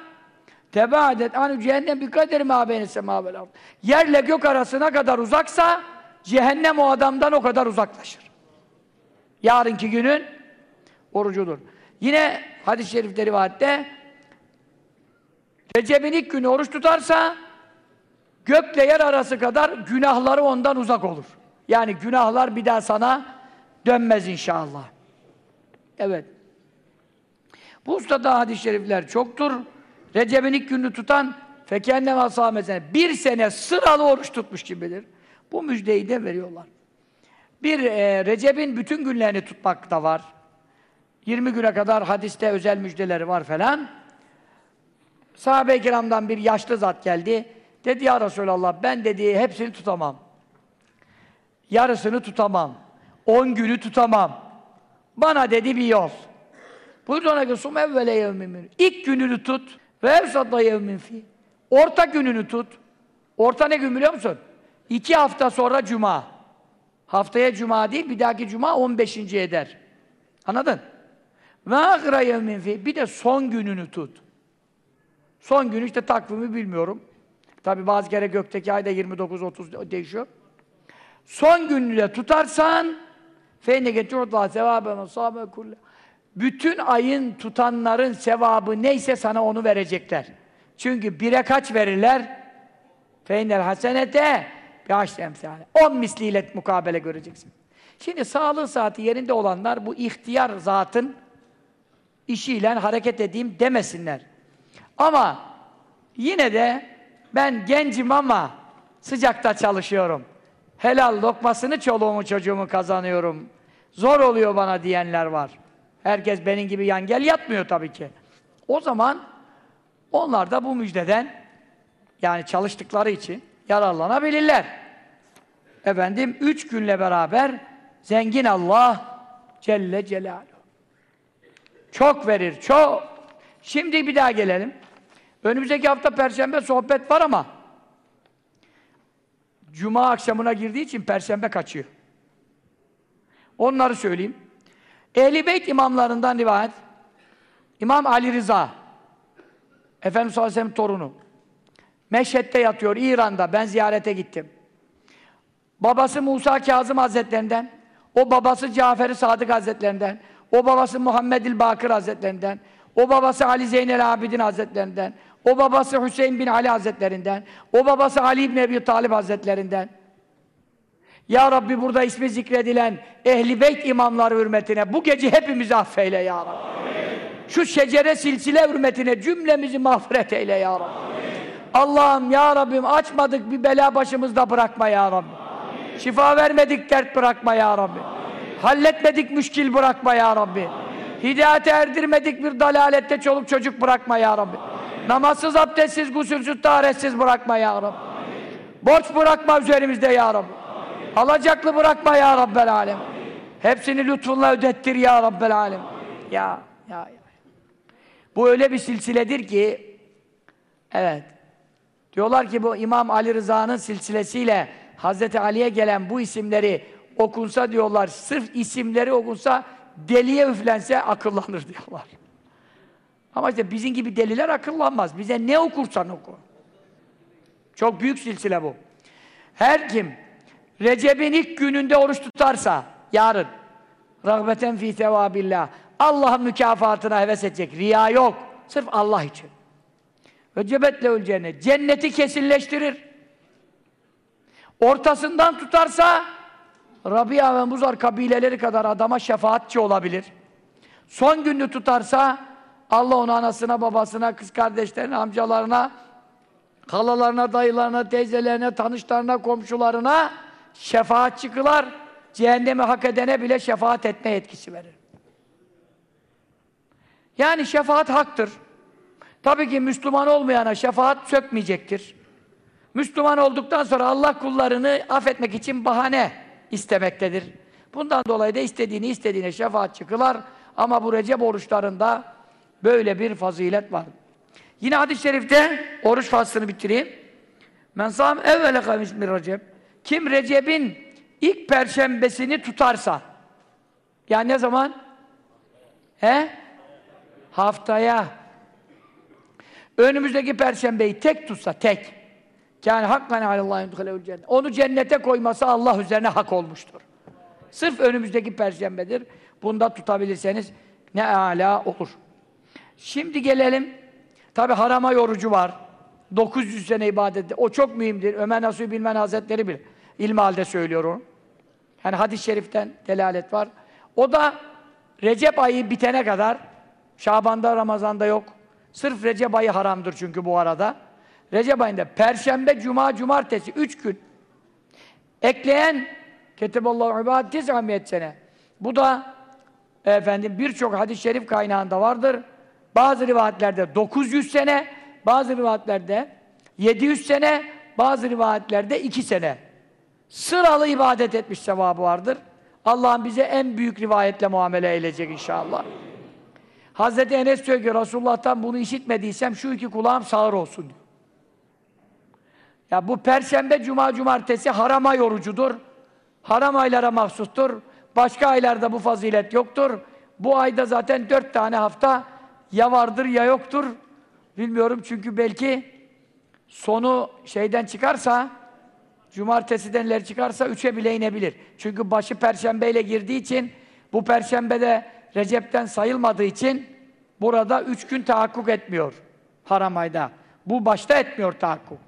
tebaadet anu cehennem bir kaderi mâ beyne semâ vel. Yerle gök arasına kadar uzaksa cehennem o adamdan o kadar uzaklaşır. Yarınki günün orucudur. Yine hadis-i şerifte rivayette Recep'in ilk günü oruç tutarsa gökle yer arası kadar günahları ondan uzak olur. Yani günahlar bir daha sana dönmez inşallah. Evet. Bu ustada hadis-i şerifler çoktur. Recep'in ilk gününü tutan fekenne vasamesene bir sene sıralı oruç tutmuş gibidir. Bu müjdeyi de veriyorlar. Bir e, Recep'in bütün günlerini tutmak da var. 20 güne kadar hadiste özel müjdeleri var falan. Sahabe-i kiramdan bir yaşlı zat geldi. Dedi ya Resulallah ben dedi hepsini tutamam. Yarısını tutamam. 10 günü tutamam. Bana dedi bir yol. Buyurdu ona ki sum evvele yevmin İlk gününü tut ve evsadda yevmin fi. Orta gününü tut. Orta ne gün biliyor musun? İki hafta sonra cuma. Haftaya cuma değil, bir dahaki cuma 15. eder. Anladın? Ve ahira yevmin fi. Bir de son gününü tut. Son günü işte takvimi bilmiyorum. Tabi bazı kere gökteki ayda 29-30 değişiyor. Son gününü de tutarsan feyne geçiyorlar sevabı sahabe kulle. Bütün ayın tutanların sevabı neyse sana onu verecekler. Çünkü bire kaç verirler? Feynel hasenete bir aşk emsali. On misliyle mukabele göreceksin. Şimdi sağlığı saati yerinde olanlar bu ihtiyar zatın işiyle hareket edeyim demesinler. Ama yine de ben gencim ama sıcakta çalışıyorum. Helal lokmasını çoluğumu çocuğumu kazanıyorum. Zor oluyor bana diyenler var. Herkes benim gibi yan gel yatmıyor tabii ki. O zaman onlar da bu müjdeden yani çalıştıkları için yararlanabilirler. Efendim üç günle beraber zengin Allah Celle Celaluhu. Çok verir, çok. Şimdi bir daha gelelim. Önümüzdeki hafta Perşembe sohbet var ama Cuma akşamına girdiği için Perşembe kaçıyor. Onları söyleyeyim. Ehli Beyt imamlarından rivayet. İmam Ali Rıza Efendimiz sallallahu torunu. Meşhed'de yatıyor İran'da. Ben ziyarete gittim. Babası Musa Kazım Hazretlerinden o babası Cafer-i Sadık Hazretlerinden o babası Muhammedil Bakır Hazretlerinden o babası Ali Zeynel Abidin Hazretlerinden o babası Hüseyin bin Ali Hazretlerinden o babası Ali İbni Ebi Talib Hazretlerinden ya Rabbi burada ismi zikredilen Ehli Beyt imamları hürmetine bu gece hepimizi affeyle ya Rabbi. Amin. Şu şecere silsile hürmetine cümlemizi mağfiret eyle ya Rabbi. Allah'ım ya Rabbim açmadık bir bela başımızda bırakma ya Rabbi. Amin. Şifa vermedik dert bırakma ya Rabbi. Amin. Halletmedik müşkil bırakma ya Rabbi. Hidayete erdirmedik bir dalalette çoluk çocuk bırakma ya Rabbi. Namazsız, abdestsiz, gusülsüz, taharetsiz bırakma ya Rabbi. Amin. Borç bırakma üzerimizde ya Rabbi. Alacaklı bırakma ya Rabbel Alem. Hepsini lütfunla ödettir ya Rabbel Alem. Ya, ya, ya. Bu öyle bir silsiledir ki evet. Diyorlar ki bu İmam Ali Rıza'nın silsilesiyle Hazreti Ali'ye gelen bu isimleri okunsa diyorlar, sırf isimleri okunsa deliye üflense akıllanır diyorlar. Ama işte bizim gibi deliler akıllanmaz. Bize ne okursan oku. Çok büyük silsile bu. Her kim Recep'in ilk gününde oruç tutarsa yarın rahmeten fi sevabillah Allah'ın mükafatına heves edecek. Riya yok. Sırf Allah için. Ve cebetle öleceğine cenneti kesinleştirir. Ortasından tutarsa Rabia ve Muzar kabileleri kadar adama şefaatçi olabilir. Son gününü tutarsa Allah onu anasına, babasına, kız kardeşlerine, amcalarına, halalarına, dayılarına, teyzelerine, tanışlarına, komşularına şefaatçi kılar. cehennemi hak edene bile şefaat etme yetkisi verir. Yani şefaat haktır. Tabii ki Müslüman olmayana şefaat sökmeyecektir. Müslüman olduktan sonra Allah kullarını affetmek için bahane istemektedir. Bundan dolayı da istediğini istediğine şefaat çıkılar. Ama bu Recep oruçlarında böyle bir fazilet var. Yine hadis-i şerifte oruç faslını bitireyim. Men sâm evvele kamis min Recep. Kim Recep'in ilk perşembesini tutarsa yani ne zaman? He? Haftaya. Önümüzdeki perşembeyi tek tutsa, tek. Yani hakkan alallahi cennet. Onu cennete koyması Allah üzerine hak olmuştur. Sırf önümüzdeki perşembedir. Bunda tutabilirseniz ne âlâ olur. Şimdi gelelim. Tabi harama yorucu var. 900 sene ibadet. O çok mühimdir. Ömer Nasuhi Bilmen Hazretleri bilir. İlmi halde söylüyor onu. Yani hadis-i şeriften delalet var. O da Recep ayı bitene kadar Şaban'da, Ramazan'da yok. Sırf Recep ayı haramdır çünkü bu arada. Recep ayında Perşembe, Cuma, Cumartesi üç gün. Ekleyen Keteballahu ibad tis'amiyet sene. Bu da efendim birçok hadis-i şerif kaynağında vardır. Bazı rivayetlerde 900 sene, bazı rivayetlerde 700 sene, bazı rivayetlerde 2 sene. Sıralı ibadet etmiş sevabı vardır. Allah'ın bize en büyük rivayetle muamele eylecek inşallah. Hazreti Enes diyor ki Resulullah'tan bunu işitmediysem şu iki kulağım sağır olsun diyor. Ya bu perşembe, cuma, cumartesi harama yorucudur. Haram aylara mahsustur. Başka aylarda bu fazilet yoktur. Bu ayda zaten dört tane hafta ya vardır ya yoktur. Bilmiyorum çünkü belki sonu şeyden çıkarsa cumartesidenler çıkarsa üçe bile inebilir. Çünkü başı perşembeyle girdiği için bu perşembede Recep'ten sayılmadığı için burada üç gün tahakkuk etmiyor haram ayda. Bu başta etmiyor tahakkuk.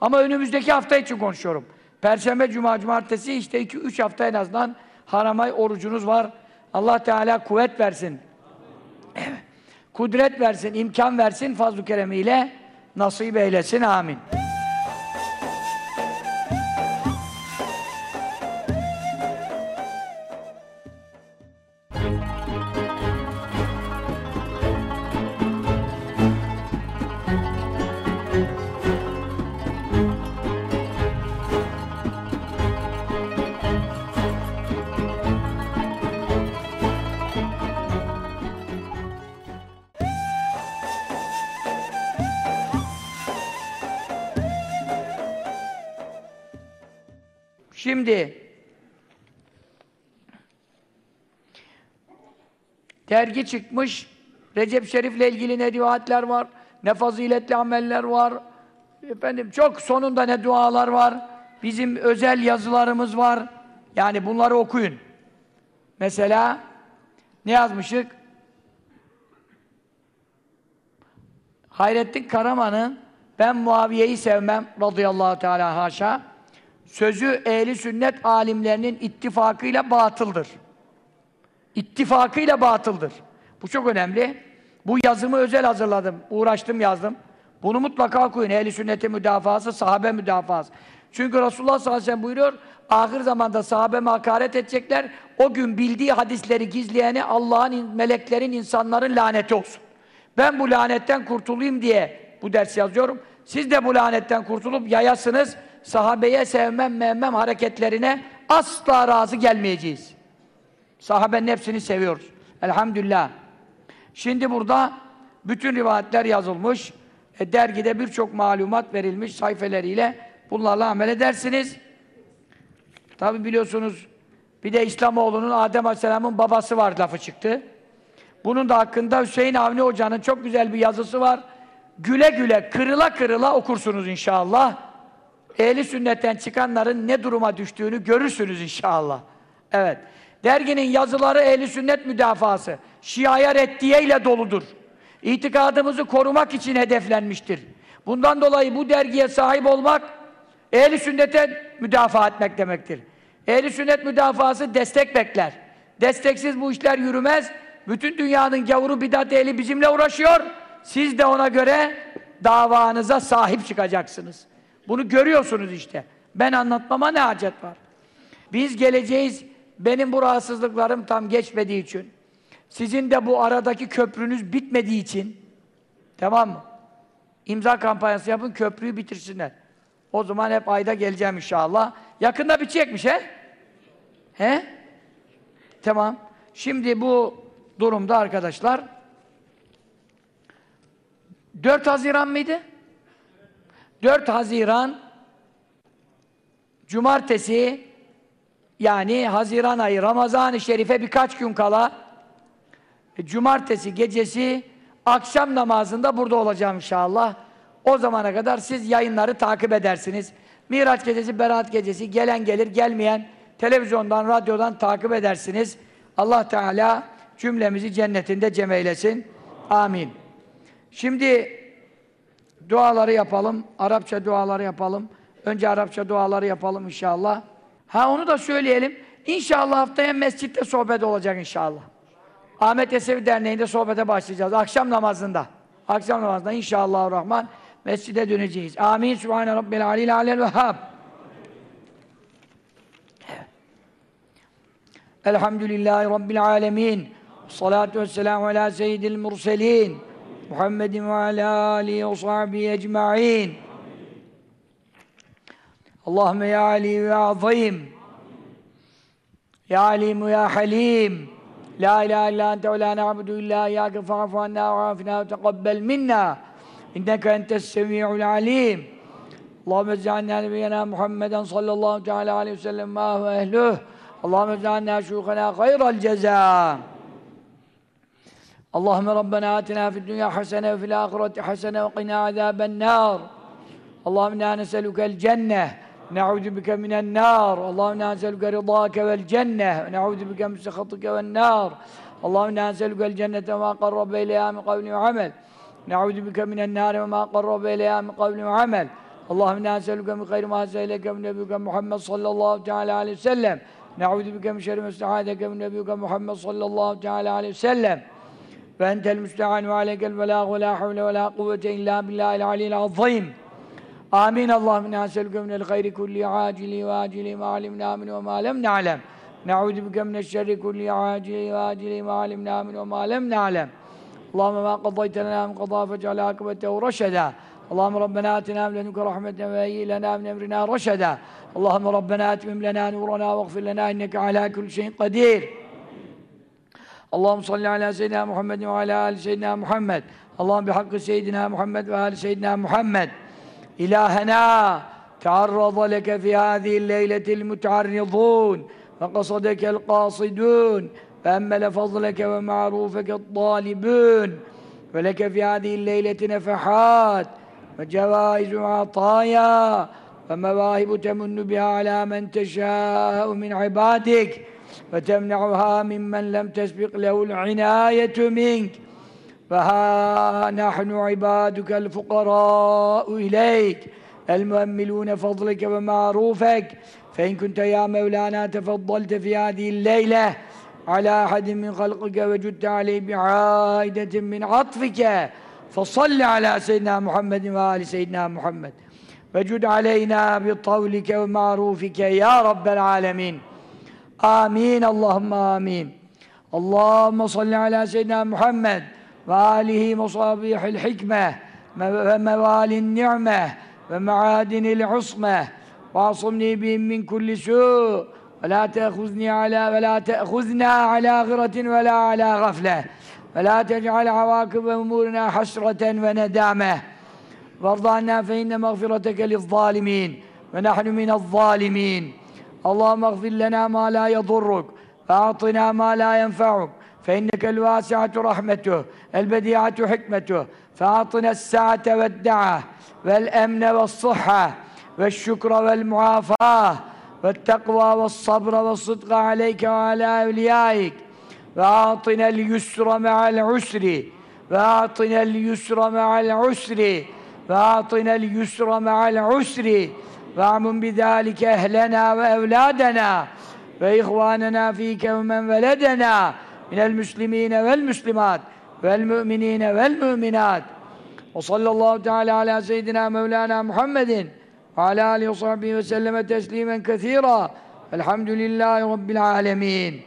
Ama önümüzdeki hafta için konuşuyorum. Perşembe, Cuma, Cumartesi işte iki, üç hafta en azından haramay orucunuz var. Allah Teala kuvvet versin. Evet. Kudret versin, imkan versin fazl-ı keremiyle nasip eylesin. Amin. Dergi çıkmış. Recep Şerif'le ilgili ne rivayetler var, ne faziletli ameller var. Efendim çok sonunda ne dualar var. Bizim özel yazılarımız var. Yani bunları okuyun. Mesela ne yazmışık? Hayrettin Karaman'ın ben Muaviye'yi sevmem radıyallahu teala haşa sözü ehli sünnet alimlerinin ittifakıyla batıldır. İttifakıyla batıldır. Bu çok önemli. Bu yazımı özel hazırladım. Uğraştım yazdım. Bunu mutlaka okuyun. Ehli sünneti müdafası, sahabe müdafası. Çünkü Resulullah sallallahu aleyhi ve sellem buyuruyor, ahir zamanda sahabeme hakaret edecekler. O gün bildiği hadisleri gizleyeni Allah'ın, meleklerin, insanların laneti olsun. Ben bu lanetten kurtulayım diye bu ders yazıyorum. Siz de bu lanetten kurtulup yayasınız sahabeye sevmem mevmem hareketlerine asla razı gelmeyeceğiz. Sahabenin hepsini seviyoruz. Elhamdülillah. Şimdi burada bütün rivayetler yazılmış. E, dergide birçok malumat verilmiş sayfeleriyle. Bunlarla amel edersiniz. Tabi biliyorsunuz bir de İslamoğlu'nun Adem Aleyhisselam'ın babası var lafı çıktı. Bunun da hakkında Hüseyin Avni Hoca'nın çok güzel bir yazısı var. Güle güle, kırıla kırıla okursunuz inşallah ehli sünnetten çıkanların ne duruma düştüğünü görürsünüz inşallah. Evet. Derginin yazıları ehli sünnet müdafası. Şia'ya reddiye doludur. İtikadımızı korumak için hedeflenmiştir. Bundan dolayı bu dergiye sahip olmak ehli sünnete müdafaa etmek demektir. Ehli sünnet müdafası destek bekler. Desteksiz bu işler yürümez. Bütün dünyanın gavuru bidat ehli bizimle uğraşıyor. Siz de ona göre davanıza sahip çıkacaksınız. Bunu görüyorsunuz işte. Ben anlatmama ne hacet var? Biz geleceğiz, benim bu rahatsızlıklarım tam geçmediği için, sizin de bu aradaki köprünüz bitmediği için, tamam mı? İmza kampanyası yapın, köprüyü bitirsinler. O zaman hep ayda geleceğim inşallah. Yakında bitecekmiş he? He? Tamam. Şimdi bu durumda arkadaşlar 4 Haziran mıydı? 4 Haziran Cumartesi yani Haziran ayı Ramazan-ı Şerif'e birkaç gün kala e, Cumartesi gecesi akşam namazında burada olacağım inşallah. O zamana kadar siz yayınları takip edersiniz. Miraç gecesi, Berat gecesi gelen gelir, gelmeyen televizyondan, radyodan takip edersiniz. Allah Teala cümlemizi cennetinde cem eylesin. Amin. Şimdi duaları yapalım. Arapça duaları yapalım. Önce Arapça duaları yapalım inşallah. Ha onu da söyleyelim. İnşallah haftaya mescitte sohbet olacak inşallah. Ahmet Yesevi Derneği'nde sohbete başlayacağız. Akşam namazında. Akşam namazında inşallah rahman mescide döneceğiz. Amin. Sübhane Rabbil Aleyhi Alel Vehhab. Elhamdülillahi Rabbil Alemin. Salatu vesselamu ala seyyidil murselin. Muhammedin ve ala alihi ve sahbihi ecma'in. Allahümme ya Ali ve azim. Ya Alim ve ya Halim. La ilahe illa ente ve la na'budu illa iyyake fa'fu anna ve afina ve teqabbel minna. İnneke entes semi'ul alim. Allahümme ec'alna nebiyyena Muhammeden sallallahu teala aleyhi ve sellem ma ve ehluh. Allahümme ec'alna şukhana hayral ceza. Allahümme Rabbena atina fid dünya hasene ve fil ahireti hasene ve qina نعوذ بك من النار. اللهم أنا نسالك رضاك والجنة. ونعوذ بك من سخطك والنار. اللهم أنا نسالك الجنة وما قرب إليها من قول وعمل. نعوذ بك من النار وما قرب إليها من قول وعمل. اللهم أنا نسالك من خير ما سالك من نبيك محمد صلى الله تعالى عليه وسلم. نعوذ بك من شر ما استعاذك من نبيك محمد صلى الله تعالى عليه وسلم. فأنت المستعان وعليك البلاغ. ولا حول ولا قوة إلا بالله العلي العظيم. آمين. اللهم إنا من الخير كل عاجل وآجل ما علمنا منه وما لم نعلم. نعوذ بك من الشر كل عاجل وآجل ما علمنا منه وما لم نعلم. اللهم ما قضيت لنا من قضاء فاجعل عاقبته رشدا. اللهم ربنا آتنا من لدنك رحمة وهيئ لنا من أمرنا رشدا. اللهم ربنا أتمم لنا نورنا واغفر لنا إنك على كل شيء قدير. اللهم صل على سيدنا محمد وعلى آل سيدنا محمد. اللهم بحق سيدنا محمد وآل سيدنا محمد. إلهنا تعرض لك في هذه الليلة المتعرضون وقصدك القاصدون فأمل فضلك ومعروفك الطالبون ولك في هذه الليلة نفحات وجوائز وعطايا ومواهب تمن بها على من تشاء من عبادك وتمنعها ممن لم تسبق له العناية منك. فها نحن عبادك الفقراء إليك المؤملون فضلك ومعروفك. فإن كنت يا مولانا تفضلت في هذه الليلة على أحد من خلقك وجدت عليه بعائدة من عطفك فصل على سيدنا محمد وآل سيدنا محمد. وجد علينا بطولك ومعروفك يا رب العالمين. آمين اللهم آمين. اللهم صل على سيدنا محمد. وآله مصابيح الحكمة وموالي النعمة ومعادن العصمة. واعصمني بهم من كل سوء ولا تأخذني على ولا تأخذنا على غرة ولا على غفلة. ولا تجعل عواقب أمورنا حسرة وندامة. وارض عنا فإن مغفرتك للظالمين ونحن من الظالمين. اللهم اغفر لنا ما لا يضرك وأعطنا ما لا ينفعك. فإنك الواسعة رحمته البديعة حكمته فأعطنا السعة والدعة والأمن والصحة والشكر والمعافاة والتقوى والصبر والصدق عليك وعلى أوليائك. وأعطنا اليسر مع العسر وأعطنا اليسر مع العسر وأعطنا اليسر مع العسر. واعمم بذلك أهلنا وأولادنا وإخواننا فيك ومن ولدنا. minel müslimine vel müslimat vel müminine vel müminat. Ve sallallahu teala ala seyyidina mevlana Muhammedin ve ala alihi sahbihi ve selleme teslimen kethira. Elhamdülillahi rabbil alemin.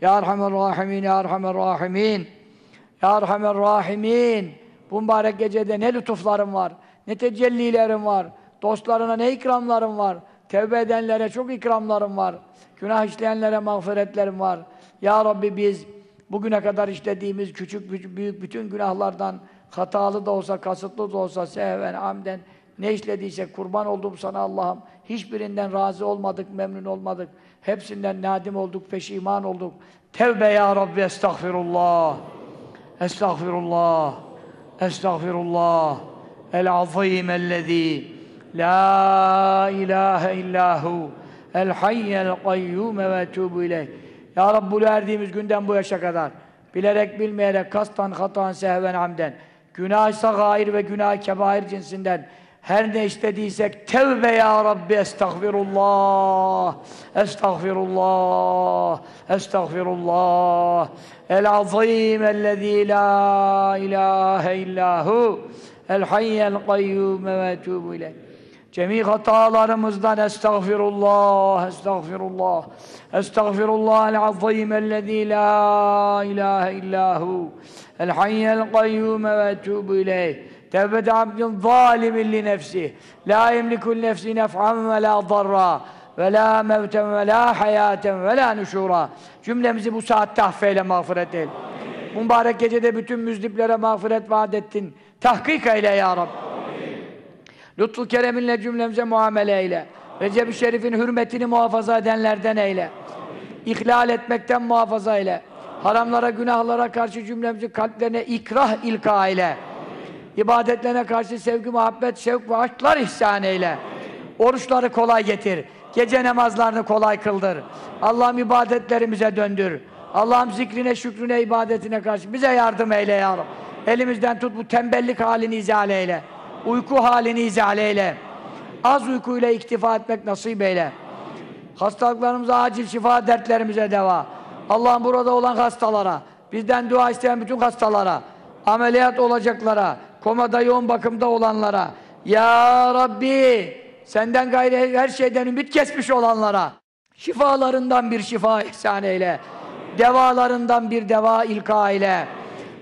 Ya erhamer rahimin ya erhamer rahimin. Ya erhamer rahimin. Bu mübarek gecede ne lütuflarım var ne tecellilerim var dostlarına ne ikramlarım var tevbe edenlere çok ikramlarım var günah işleyenlere mağfiretlerim var. Ya Rabbi biz bugüne kadar işlediğimiz küçük büyük bütün günahlardan hatalı da olsa, kasıtlı da olsa, seven, amden ne işlediysek kurban oldum sana Allah'ım. Hiçbirinden razı olmadık, memnun olmadık. Hepsinden nadim olduk, peşiman olduk. Tevbe ya Rabbi, estağfirullah. Estağfirullah. Estağfirullah. El-azîm ellezî la ilahe illahu el hayyel kayyum ve etûbü ileyh. Ya Rabbi bu erdiğimiz günden bu yaşa kadar bilerek bilmeyerek kastan hatan sehven amden günahsa gair ve günah kebair cinsinden her ne istediysek tevbe ya Rabbi estağfirullah estağfirullah estağfirullah. El azim ellezî la ilahe illahu el hayyel kayyum ve etûbü ileyh Cemi hatalarımızdan estağfirullah, estağfirullah. Estağfirullah el-azim ellezî la ilahe illahu. El hayyel kayyum ve etûbü ileyh. Tevbete abdin zalimin li nefsi. La yemlikul nefsi nef'an ve la darra. Ve la mevten ve la hayaten ve la nuşura. Cümlemizi bu saatte affeyle mağfiret eyle. Mübarek gecede bütün müzdiplere mağfiret vaat ettin. Tahkik eyle ya Rabbi. Lütfu kereminle cümlemize muamele eyle. Recep-i Şerif'in hürmetini muhafaza edenlerden eyle. İhlal etmekten muhafaza eyle. Haramlara, günahlara karşı cümlemizi kalplerine ikrah ilka eyle. İbadetlerine karşı sevgi, muhabbet, şevk ve aşklar ihsan eyle. Oruçları kolay getir. Gece namazlarını kolay kıldır. Allah'ım ibadetlerimize döndür. Allah'ım zikrine, şükrüne, ibadetine karşı bize yardım eyle ya Rabbi. Elimizden tut bu tembellik halini izale eyle. Uyku halini izale eyle. Az uykuyla iktifa etmek nasip eyle. Hastalıklarımıza acil şifa, dertlerimize deva. Allah'ım burada olan hastalara, bizden dua isteyen bütün hastalara, ameliyat olacaklara, komada yoğun bakımda olanlara, Ya Rabbi, senden gayrı her şeyden ümit kesmiş olanlara, şifalarından bir şifa ihsan eyle, devalarından bir deva ilka eyle,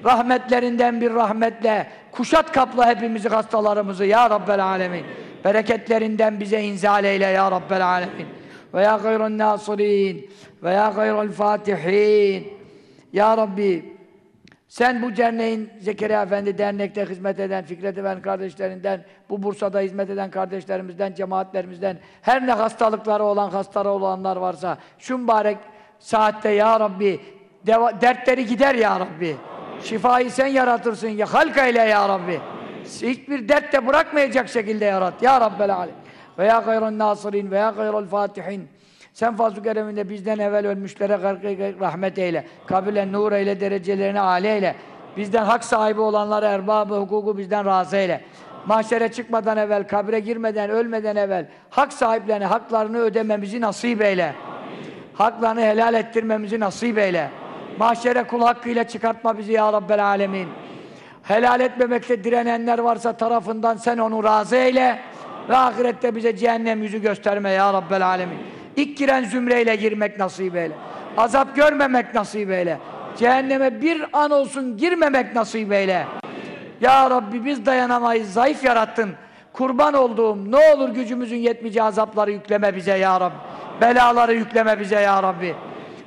rahmetlerinden bir rahmetle, kuşat kapla hepimizi hastalarımızı ya Rabbel Alemin. Bereketlerinden bize inzal eyle ya Rabbel Alemin. Ve ya gayrun nasirin ve ya gayrul fatihin. Ya Rabbi sen bu derneğin Zekeriya Efendi dernekte hizmet eden Fikret Efendi kardeşlerinden, bu Bursa'da hizmet eden kardeşlerimizden, cemaatlerimizden, her ne hastalıkları olan, hastaları olanlar varsa, şu mübarek saatte Ya Rabbi, dertleri gider Ya Rabbi. Şifayı sen yaratırsın ya halka ile ya Rabbi. Hiçbir dert de bırakmayacak şekilde yarat ya Rabbel alem. Ve ya gayran nasirin ve ya gayral fatihin. Sen fazl-ı kereminde bizden evvel ölmüşlere rahmet eyle. Kabile nur eyle, derecelerini âli eyle. Bizden hak sahibi olanlara erbabı hukuku bizden razı eyle. Mahşere çıkmadan evvel, kabre girmeden, ölmeden evvel hak sahiplerine haklarını ödememizi nasip eyle. Haklarını helal ettirmemizi nasip eyle. Mahşere kul hakkıyla çıkartma bizi ya Rabbel Alemin. Helal etmemekte direnenler varsa tarafından sen onu razı eyle. Ve ahirette bize cehennem yüzü gösterme ya Rabbel Alemin. İlk giren zümreyle girmek nasip eyle. Azap görmemek nasip eyle. Cehenneme bir an olsun girmemek nasip eyle. Ya Rabbi biz dayanamayız, zayıf yarattın. Kurban olduğum, ne olur gücümüzün yetmeyeceği azapları yükleme bize ya Rabbi. Belaları yükleme bize ya Rabbi.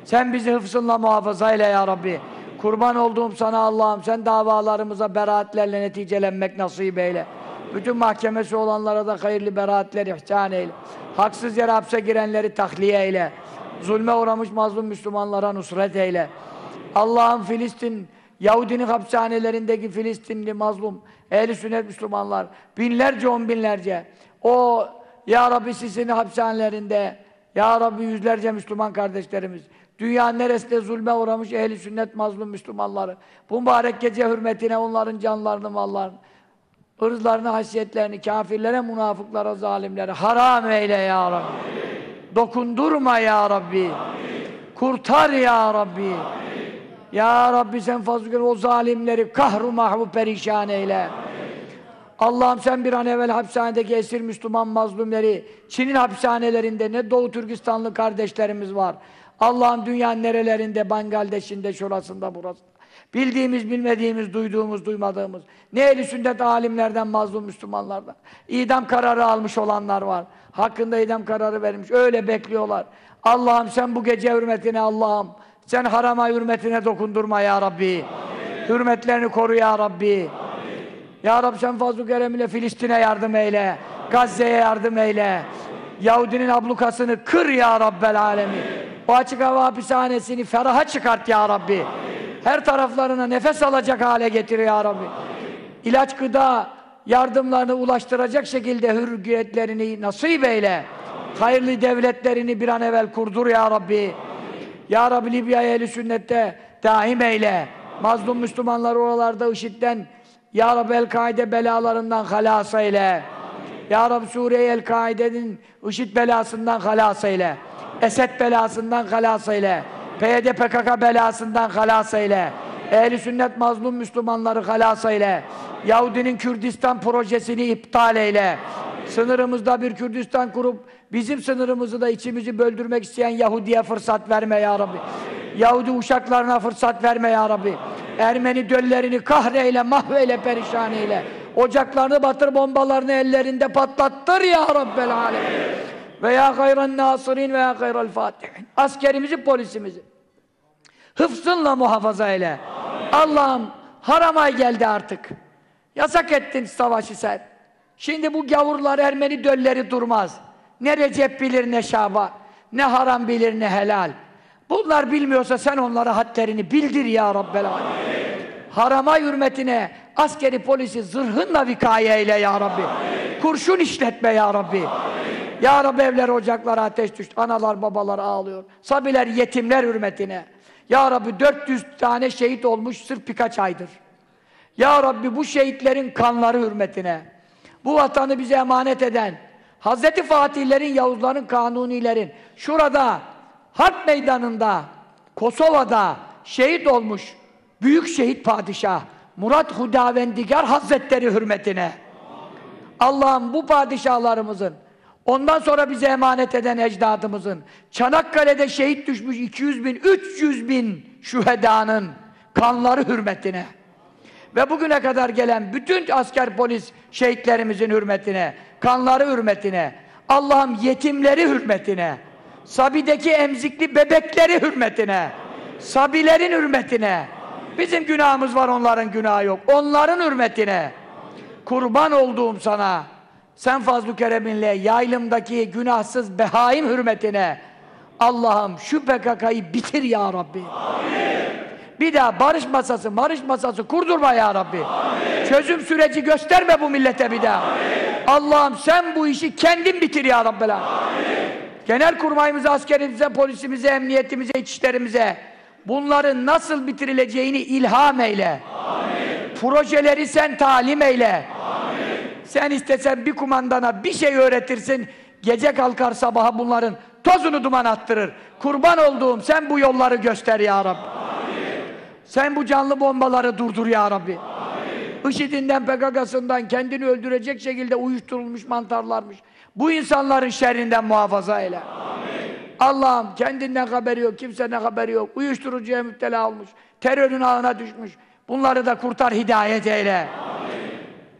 Sen bizi hıfzınla muhafaza eyle ya Rabbi. Kurban olduğum sana Allah'ım sen davalarımıza beraatlerle neticelenmek nasip eyle. Bütün mahkemesi olanlara da hayırlı beraatler ihsan eyle. Haksız yere hapse girenleri tahliye eyle. Zulme uğramış mazlum Müslümanlara nusret eyle. Allah'ım Filistin, Yahudinin hapishanelerindeki Filistinli mazlum, ehli sünnet Müslümanlar, binlerce on binlerce, o Ya Rabbi sizin hapishanelerinde, Ya Rabbi yüzlerce Müslüman kardeşlerimiz, Dünya neresinde zulme uğramış ehli sünnet mazlum Müslümanları. Bu mübarek gece hürmetine onların canlarını, mallarını, ırzlarını, hasiyetlerini, kafirlere, münafıklara, zalimlere haram eyle ya Rabbi. Amin. Dokundurma ya Rabbi. Amin. Kurtar ya Rabbi. Amin. Ya Rabbi sen fazl o zalimleri kahru mahvu perişan eyle. Allah'ım sen bir an evvel hapishanedeki esir Müslüman mazlumları, Çin'in hapishanelerinde ne Doğu Türkistanlı kardeşlerimiz var. Allah'ım dünyanın nerelerinde, Bangladeş'inde, şurasında, burasında. Bildiğimiz, bilmediğimiz, duyduğumuz, duymadığımız. Ne eli sünnet alimlerden, mazlum Müslümanlardan. İdam kararı almış olanlar var. Hakkında idam kararı vermiş. Öyle bekliyorlar. Allah'ım sen bu gece hürmetine Allah'ım. Sen harama hürmetine dokundurma ya Rabbi. Amin. Hürmetlerini koru ya Rabbi. Amin. Ya Rabbi sen fazl-ı keremiyle Filistin'e yardım eyle. Gazze'ye yardım eyle. Yahudinin ablukasını kır ya Rabbel alemin. O açık hava hapishanesini feraha çıkart ya Rabbi. Her taraflarına nefes alacak hale getir ya Rabbi. İlaç, gıda yardımlarını ulaştıracak şekilde hürriyetlerini nasip eyle. Hayırlı devletlerini bir an evvel kurdur ya Rabbi. Ya Rabbi Libya'ya ehli sünnette daim eyle. Mazlum Müslümanlar oralarda IŞİD'den Ya Rabbi El-Kaide belalarından halas eyle. Ya Rabbi Suriye El-Kaide'nin IŞİD belasından halas eyle. Esed belasından halas eyle. PYD PKK belasından halas eyle. Ehli sünnet mazlum Müslümanları halas eyle. Yahudinin Kürdistan projesini iptal eyle. Sınırımızda bir Kürdistan kurup bizim sınırımızı da içimizi böldürmek isteyen Yahudi'ye fırsat verme ya Rabbi. Yahudi uşaklarına fırsat verme ya Rabbi. Ermeni döllerini kahreyle, mahveyle, perişan eyle. Ocaklarını batır, bombalarını ellerinde patlattır ya Rabbel alem. Ve ya hayran nasirin ve ya hayral fatihin. Askerimizi, polisimizi. Hıfzınla muhafaza eyle. Allah'ım haram ay geldi artık. Yasak ettin savaşı sen. Şimdi bu gavurlar, Ermeni dölleri durmaz. Ne Recep bilir ne Şaban, ne haram bilir ne helal. Bunlar bilmiyorsa sen onlara hadlerini bildir ya Rabbel Alemin. Harama hürmetine askeri polisi zırhınla vikaye eyle ya Rabbi. Amin. Kurşun işletme ya Rabbi. Amin. Ya Rabbi evler ocaklara ateş düştü. Analar babalar ağlıyor. Sabiler yetimler hürmetine. Ya Rabbi 400 tane şehit olmuş sırf birkaç aydır. Ya Rabbi bu şehitlerin kanları hürmetine bu vatanı bize emanet eden Hazreti Fatihlerin, Yavuzların, Kanunilerin şurada harp meydanında Kosova'da şehit olmuş büyük şehit padişah Murat Hudavendigar Hazretleri hürmetine Allah'ım bu padişahlarımızın ondan sonra bize emanet eden ecdadımızın Çanakkale'de şehit düşmüş 200 bin, 300 bin şühedanın kanları hürmetine ve bugüne kadar gelen bütün asker polis şehitlerimizin hürmetine, kanları hürmetine, Allah'ım yetimleri hürmetine, Sabi'deki emzikli bebekleri hürmetine, Sabilerin hürmetine, bizim günahımız var onların günahı yok, onların hürmetine, kurban olduğum sana, sen fazl-ı kereminle yaylımdaki günahsız behaim hürmetine, Allah'ım şu PKK'yı bitir ya Rabbi. Amin. Bir daha barış masası, barış masası kurdurma ya Rabbi. Amin. Çözüm süreci gösterme bu millete bir daha. Allah'ım sen bu işi kendin bitir ya Rabbi. Genel kurmayımıza, askerimize, polisimize, emniyetimize, içişlerimize bunların nasıl bitirileceğini ilham eyle. Amin. Projeleri sen talim eyle. Amin. Sen istesen bir kumandana bir şey öğretirsin, gece kalkar sabaha bunların tozunu duman attırır. Kurban olduğum sen bu yolları göster ya Rabbi. Sen bu canlı bombaları durdur ya Rabbi. Amin. IŞİD'inden, PKK'sından kendini öldürecek şekilde uyuşturulmuş mantarlarmış. Bu insanların şerrinden muhafaza eyle. Allah'ım kendinden haberi yok, kimsenin haberi yok. Uyuşturucuya müptela olmuş. Terörün ağına düşmüş. Bunları da kurtar, hidayet eyle.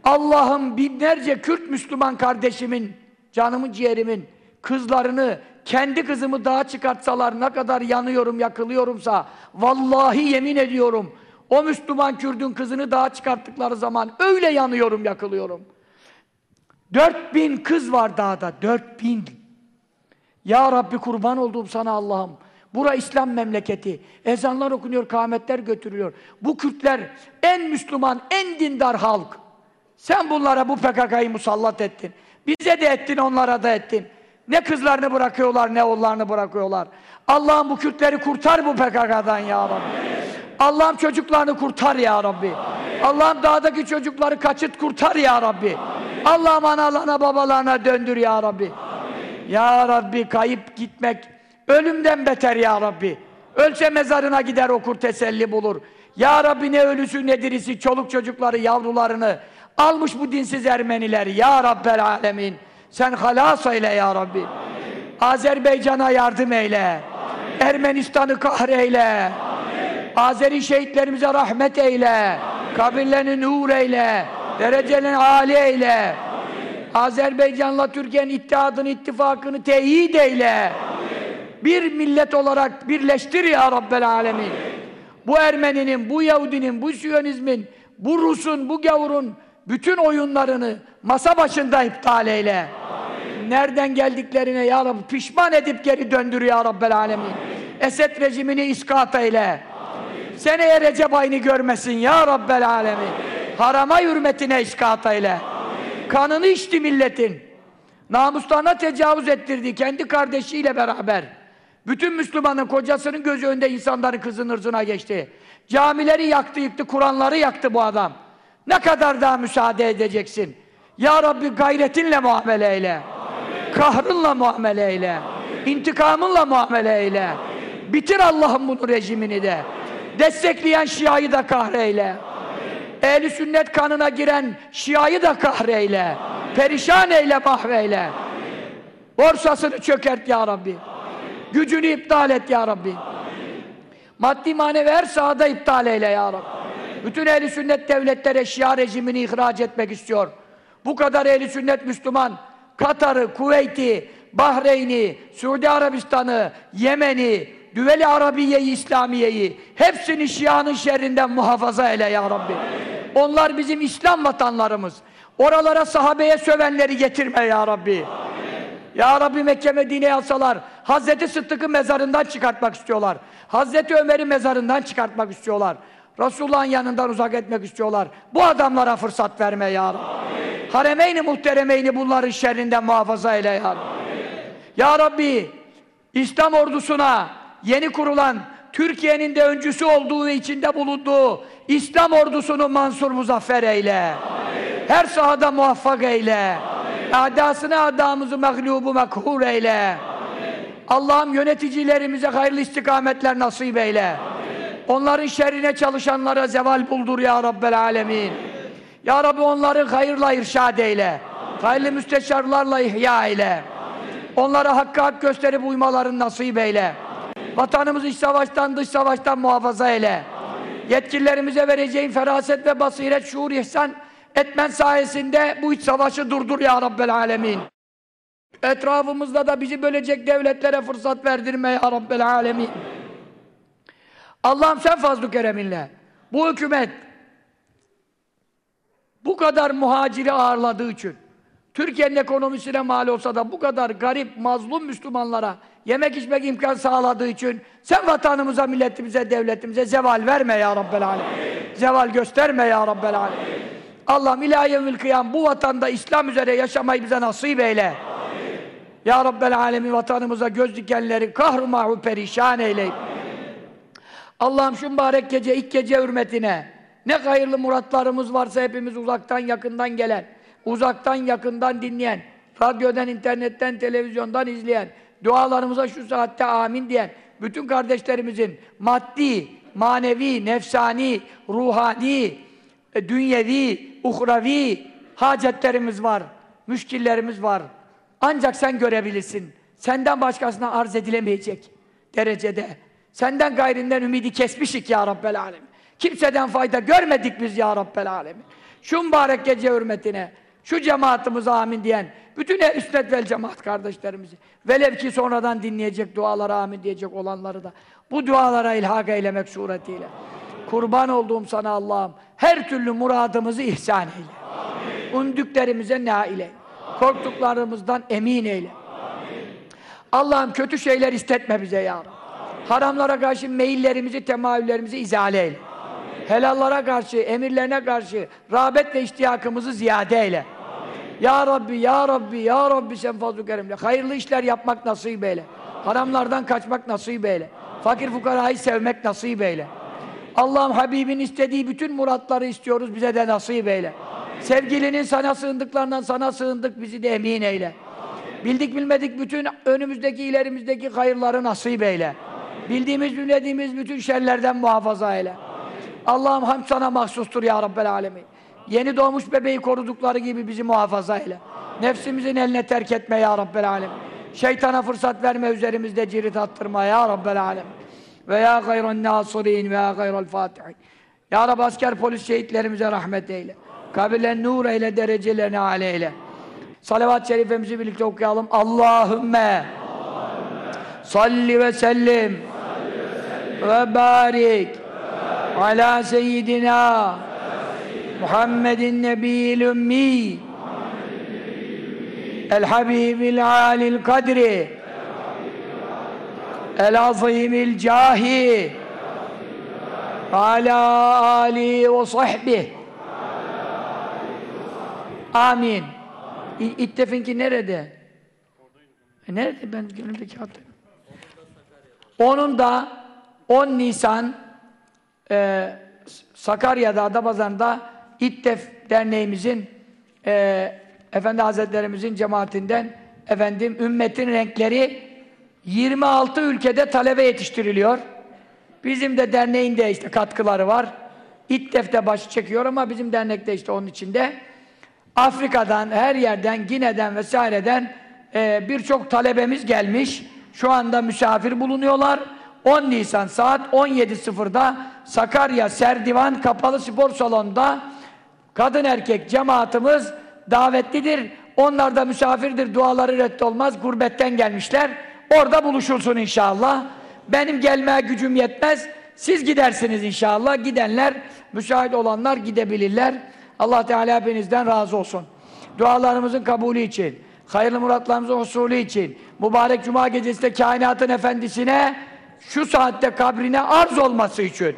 Allah'ım binlerce Kürt Müslüman kardeşimin, canımın ciğerimin kızlarını kendi kızımı dağa çıkartsalar ne kadar yanıyorum, yakılıyorumsa vallahi yemin ediyorum o Müslüman Kürdün kızını dağa çıkarttıkları zaman öyle yanıyorum, yakılıyorum. Dört bin kız var dağda, dört bin. Ya Rabbi kurban olduğum sana Allah'ım. Bura İslam memleketi. Ezanlar okunuyor, kâmetler götürülüyor. Bu Kürtler en Müslüman, en dindar halk. Sen bunlara bu PKK'yı musallat ettin. Bize de ettin, onlara da ettin. Ne kızlarını bırakıyorlar, ne oğullarını bırakıyorlar. Allah'ım bu Kürtleri kurtar bu PKK'dan ya Rabbi. Allah'ım çocuklarını kurtar ya Rabbi. Allah'ım dağdaki çocukları kaçırt kurtar ya Rabbi. Allah'ım analarına babalarına döndür ya Rabbi. Amin. Ya Rabbi kayıp gitmek ölümden beter ya Rabbi. Ölse mezarına gider okur teselli bulur. Ya Rabbi ne ölüsü ne dirisi çoluk çocukları yavrularını Almış bu dinsiz Ermeniler ya Rabbel Alemin. Sen halas eyle ya Rabbi. Azerbaycan'a yardım eyle. Ermenistan'ı kahreyle. Azeri şehitlerimize rahmet eyle. Kabirlerini nur eyle. Derecelerini âli eyle. Azerbaycan'la Türkiye'nin ittihadını, ittifakını teyit eyle. Bir millet olarak birleştir ya Rabbel Alemin. Bu Ermeninin, bu Yahudinin, bu Siyonizmin, bu Rus'un, bu gavurun bütün oyunlarını masa başında iptal eyle. Nereden geldiklerine ya Rabbi pişman edip geri döndür ya Rabbel Alemin. Esed rejimini iskat eyle. Seneye Recep ayını görmesin ya Rabbel Alemin. Harama hürmetine iskat eyle. Kanını içti milletin. Namuslarına tecavüz ettirdi kendi kardeşiyle beraber. Bütün Müslümanın kocasının gözü önünde insanların kızın ırzına geçti. Camileri yaktı yıktı, Kur'anları yaktı bu adam. Ne kadar daha müsaade edeceksin? Ya Rabbi gayretinle muamele eyle. Kahrınla muamele eyle. İntikamınla muamele eyle. Bitir Allah'ım bunu rejimini de. Destekleyen Şia'yı da kahreyle. Ehli sünnet kanına giren Şia'yı da kahreyle. Perişan eyle, mahveyle. Borsasını çökert ya Rabbi. Gücünü iptal et ya Rabbi. Maddi manevi her sahada iptal eyle ya Rabbi. Bütün ehli sünnet devletleri Şia rejimini ihraç etmek istiyor. Bu kadar ehli sünnet Müslüman Katar'ı, Kuveyt'i, Bahreyn'i, Suudi Arabistan'ı, Yemen'i, Düveli Arabiye'yi, İslamiye'yi hepsini Şia'nın şerrinden muhafaza eyle ya Rabbi. Onlar bizim İslam vatanlarımız. Oralara sahabeye sövenleri getirme ya Rabbi. Ya Rabbi Mekke Medine'ye alsalar Hazreti Sıddık'ı mezarından çıkartmak istiyorlar. Hazreti Ömer'i mezarından çıkartmak istiyorlar. Resulullah'ın yanından uzak etmek istiyorlar. Bu adamlara fırsat verme ya Rabbi. Haremeyni muhteremeyni bunların şerrinden muhafaza eyle ya Rabbi. Ya Rabbi İslam ordusuna yeni kurulan Türkiye'nin de öncüsü olduğu içinde bulunduğu İslam ordusunu mansur muzaffer eyle. Her sahada muvaffak eyle. Adasına adamızı mağlubu mekhur eyle. Allah'ım yöneticilerimize hayırlı istikametler nasip eyle. Onların şerrine çalışanlara zeval buldur ya Rabbel alemin. Ya Rabbi onları hayırla irşad eyle. Hayırlı müsteşarlarla ihya eyle. Onlara hakkı hak gösterip uymalarını nasip eyle. Vatanımızı iç savaştan dış savaştan muhafaza eyle. Yetkililerimize vereceğin feraset ve basiret, şuur, ihsan etmen sayesinde bu iç savaşı durdur ya Rabbel alemin. Etrafımızda da bizi bölecek devletlere fırsat verdirme ya Rabbel alemin. Allah'ım sen fazl-ı kereminle bu hükümet bu kadar muhaciri ağırladığı için Türkiye'nin ekonomisine mal olsa da bu kadar garip, mazlum Müslümanlara yemek içmek imkan sağladığı için sen vatanımıza, milletimize, devletimize zeval verme ya Rabbel Alem. Zeval gösterme ya Rabbel Alem. Allah'ım ilahiyemül kıyam bu vatanda İslam üzere yaşamayı bize nasip eyle. Ya Rabbel Alemin vatanımıza göz dikenleri kahru mahu perişan eyleyip. Allah'ım şu mübarek gece, ilk gece hürmetine ne hayırlı muratlarımız varsa hepimiz uzaktan yakından gelen, uzaktan yakından dinleyen, radyodan, internetten, televizyondan izleyen, dualarımıza şu saatte amin diyen, bütün kardeşlerimizin maddi, manevi, nefsani, ruhani, e, dünyevi, uhravi hacetlerimiz var, müşkillerimiz var. Ancak sen görebilirsin. Senden başkasına arz edilemeyecek derecede. Senden gayrinden ümidi kesmişik ya Rabbel Alemin. Kimseden fayda görmedik biz ya Rabbel Alemin. Şu mübarek gece hürmetine, şu cemaatimize amin diyen, bütün sünnet vel cemaat kardeşlerimizi, velev ki sonradan dinleyecek dualara amin diyecek olanları da, bu dualara ilhak eylemek suretiyle. Kurban olduğum sana Allah'ım, her türlü muradımızı ihsan eyle. Umdüklerimize nail eyle. Korktuklarımızdan emin eyle. Allah'ım kötü şeyler istetme bize ya Rabbi. Haramlara karşı meyillerimizi, temayüllerimizi izale eyle. Helallara karşı, emirlerine karşı rağbet ve iştiyakımızı ziyade eyle. Ya Rabbi, Ya Rabbi, Ya Rabbi sen fazl-ı kerimle. Hayırlı işler yapmak nasip eyle. Haramlardan kaçmak nasip eyle. Fakir fukarayı sevmek nasip eyle. Allah'ım Habibin istediği bütün muratları istiyoruz, bize de nasip eyle. Sevgilinin sana sığındıklarından sana sığındık, bizi de emin eyle. Bildik bilmedik bütün önümüzdeki, ilerimizdeki hayırları nasip eyle. Bildiğimiz, bilmediğimiz bütün şerlerden muhafaza eyle. Allah'ım hamd sana mahsustur ya Rabbel Alemin. Yeni doğmuş bebeği korudukları gibi bizi muhafaza eyle. Nefsimizin eline terk etme ya Rabbel Alem. Şeytana fırsat verme üzerimizde cirit attırma ya Rabbel Alem. Ve ya gayran nasirin ve ya gayral fatihin. Ya Rabbi asker polis şehitlerimize rahmet eyle. Kabirlerini nur eyle, derecelerini âle eyle. Salavat-ı şerifemizi birlikte okuyalım. Allahümme salli ve sellim ve barik ala seyyidina Muhammedin nebiyil ümmi. El habibil alil kadri. El azimil cahi. Ala ali ve sahbihi amin. İttef'inki nerede? E nerede? Ben gönlümdeki hatırlıyorum. Onun da 10 Nisan e, Sakarya'da, Adapazarı'nda İttef Derneğimizin e, Efendi Hazretlerimizin cemaatinden efendim ümmetin renkleri 26 ülkede talebe yetiştiriliyor. Bizim de derneğin de işte katkıları var. İttef de başı çekiyor ama bizim dernekte işte onun içinde. Afrika'dan, her yerden, Gine'den vesaireden e, birçok talebemiz gelmiş. Şu anda misafir bulunuyorlar. 10 Nisan saat 17.00'da Sakarya Serdivan Kapalı Spor Salonu'nda kadın erkek cemaatimiz davetlidir. Onlar da misafirdir. Duaları reddolmaz. Gurbetten gelmişler. Orada buluşulsun inşallah. Benim gelmeye gücüm yetmez. Siz gidersiniz inşallah. Gidenler, müsait olanlar gidebilirler. Allah Teala hepinizden razı olsun. Dualarımızın kabulü için, hayırlı muratlarımızın husulü için, mübarek cuma gecesinde kainatın efendisine şu saatte kabrine arz olması için.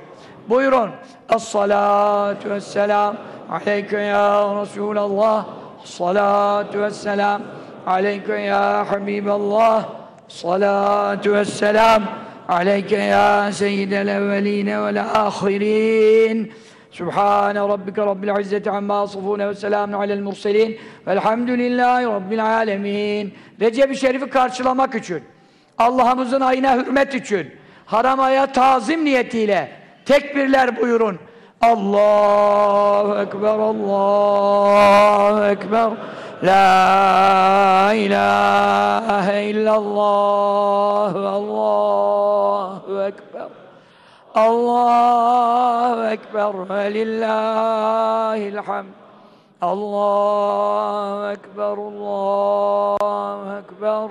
Buyurun. Es-salatu vesselam aleyke ya Resulallah. Es-salatu vesselam aleyke ya Habiballah. Es-salatu vesselam aleyke ya seyyidel evveline vel ahirin. Subhan rabbike rabbil izzeti amma yasifun ve selamun alel murselin. Velhamdülillahi rabbil alamin. Recep-i Şerif'i karşılamak için Allah'ımızın ayına hürmet için, haramaya tazim niyetiyle tekbirler buyurun. Allahu Ekber, Allahu Ekber, La ilahe illallah, Allahu Ekber. Allahu Ekber ve lillahil hamd. Allahu Ekber, Allahu Ekber.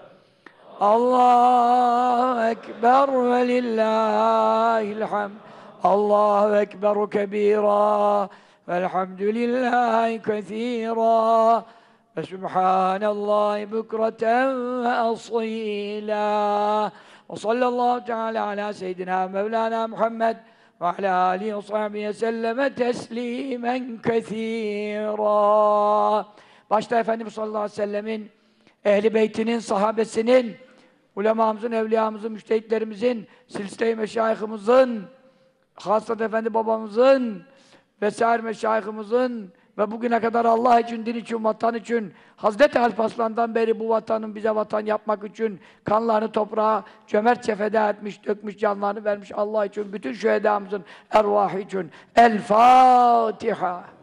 الله أكبر ولله الحمد. الله أكبر كبيرا والحمد لله كثيرا. فسبحان الله بكرة وأصيلا. وصلى الله تعالى على سيدنا مولانا محمد وعلى آله وصحبه وسلم تسليما كثيرا. Başta Efendimiz sallallahu aleyhi ve sellemin, ehli beytinin, sahabesinin, ulemamızın, evliyamızın, müştehitlerimizin, silsile-i meşayihimizin, Hasret Efendi babamızın, vesaire meşayihimizin ve bugüne kadar Allah için, din için, vatan için, Hazreti Alparslan'dan beri bu vatanın bize vatan yapmak için kanlarını toprağa cömertçe feda etmiş, dökmüş, canlarını vermiş Allah için, bütün şühedamızın ervahı için. El Fatiha.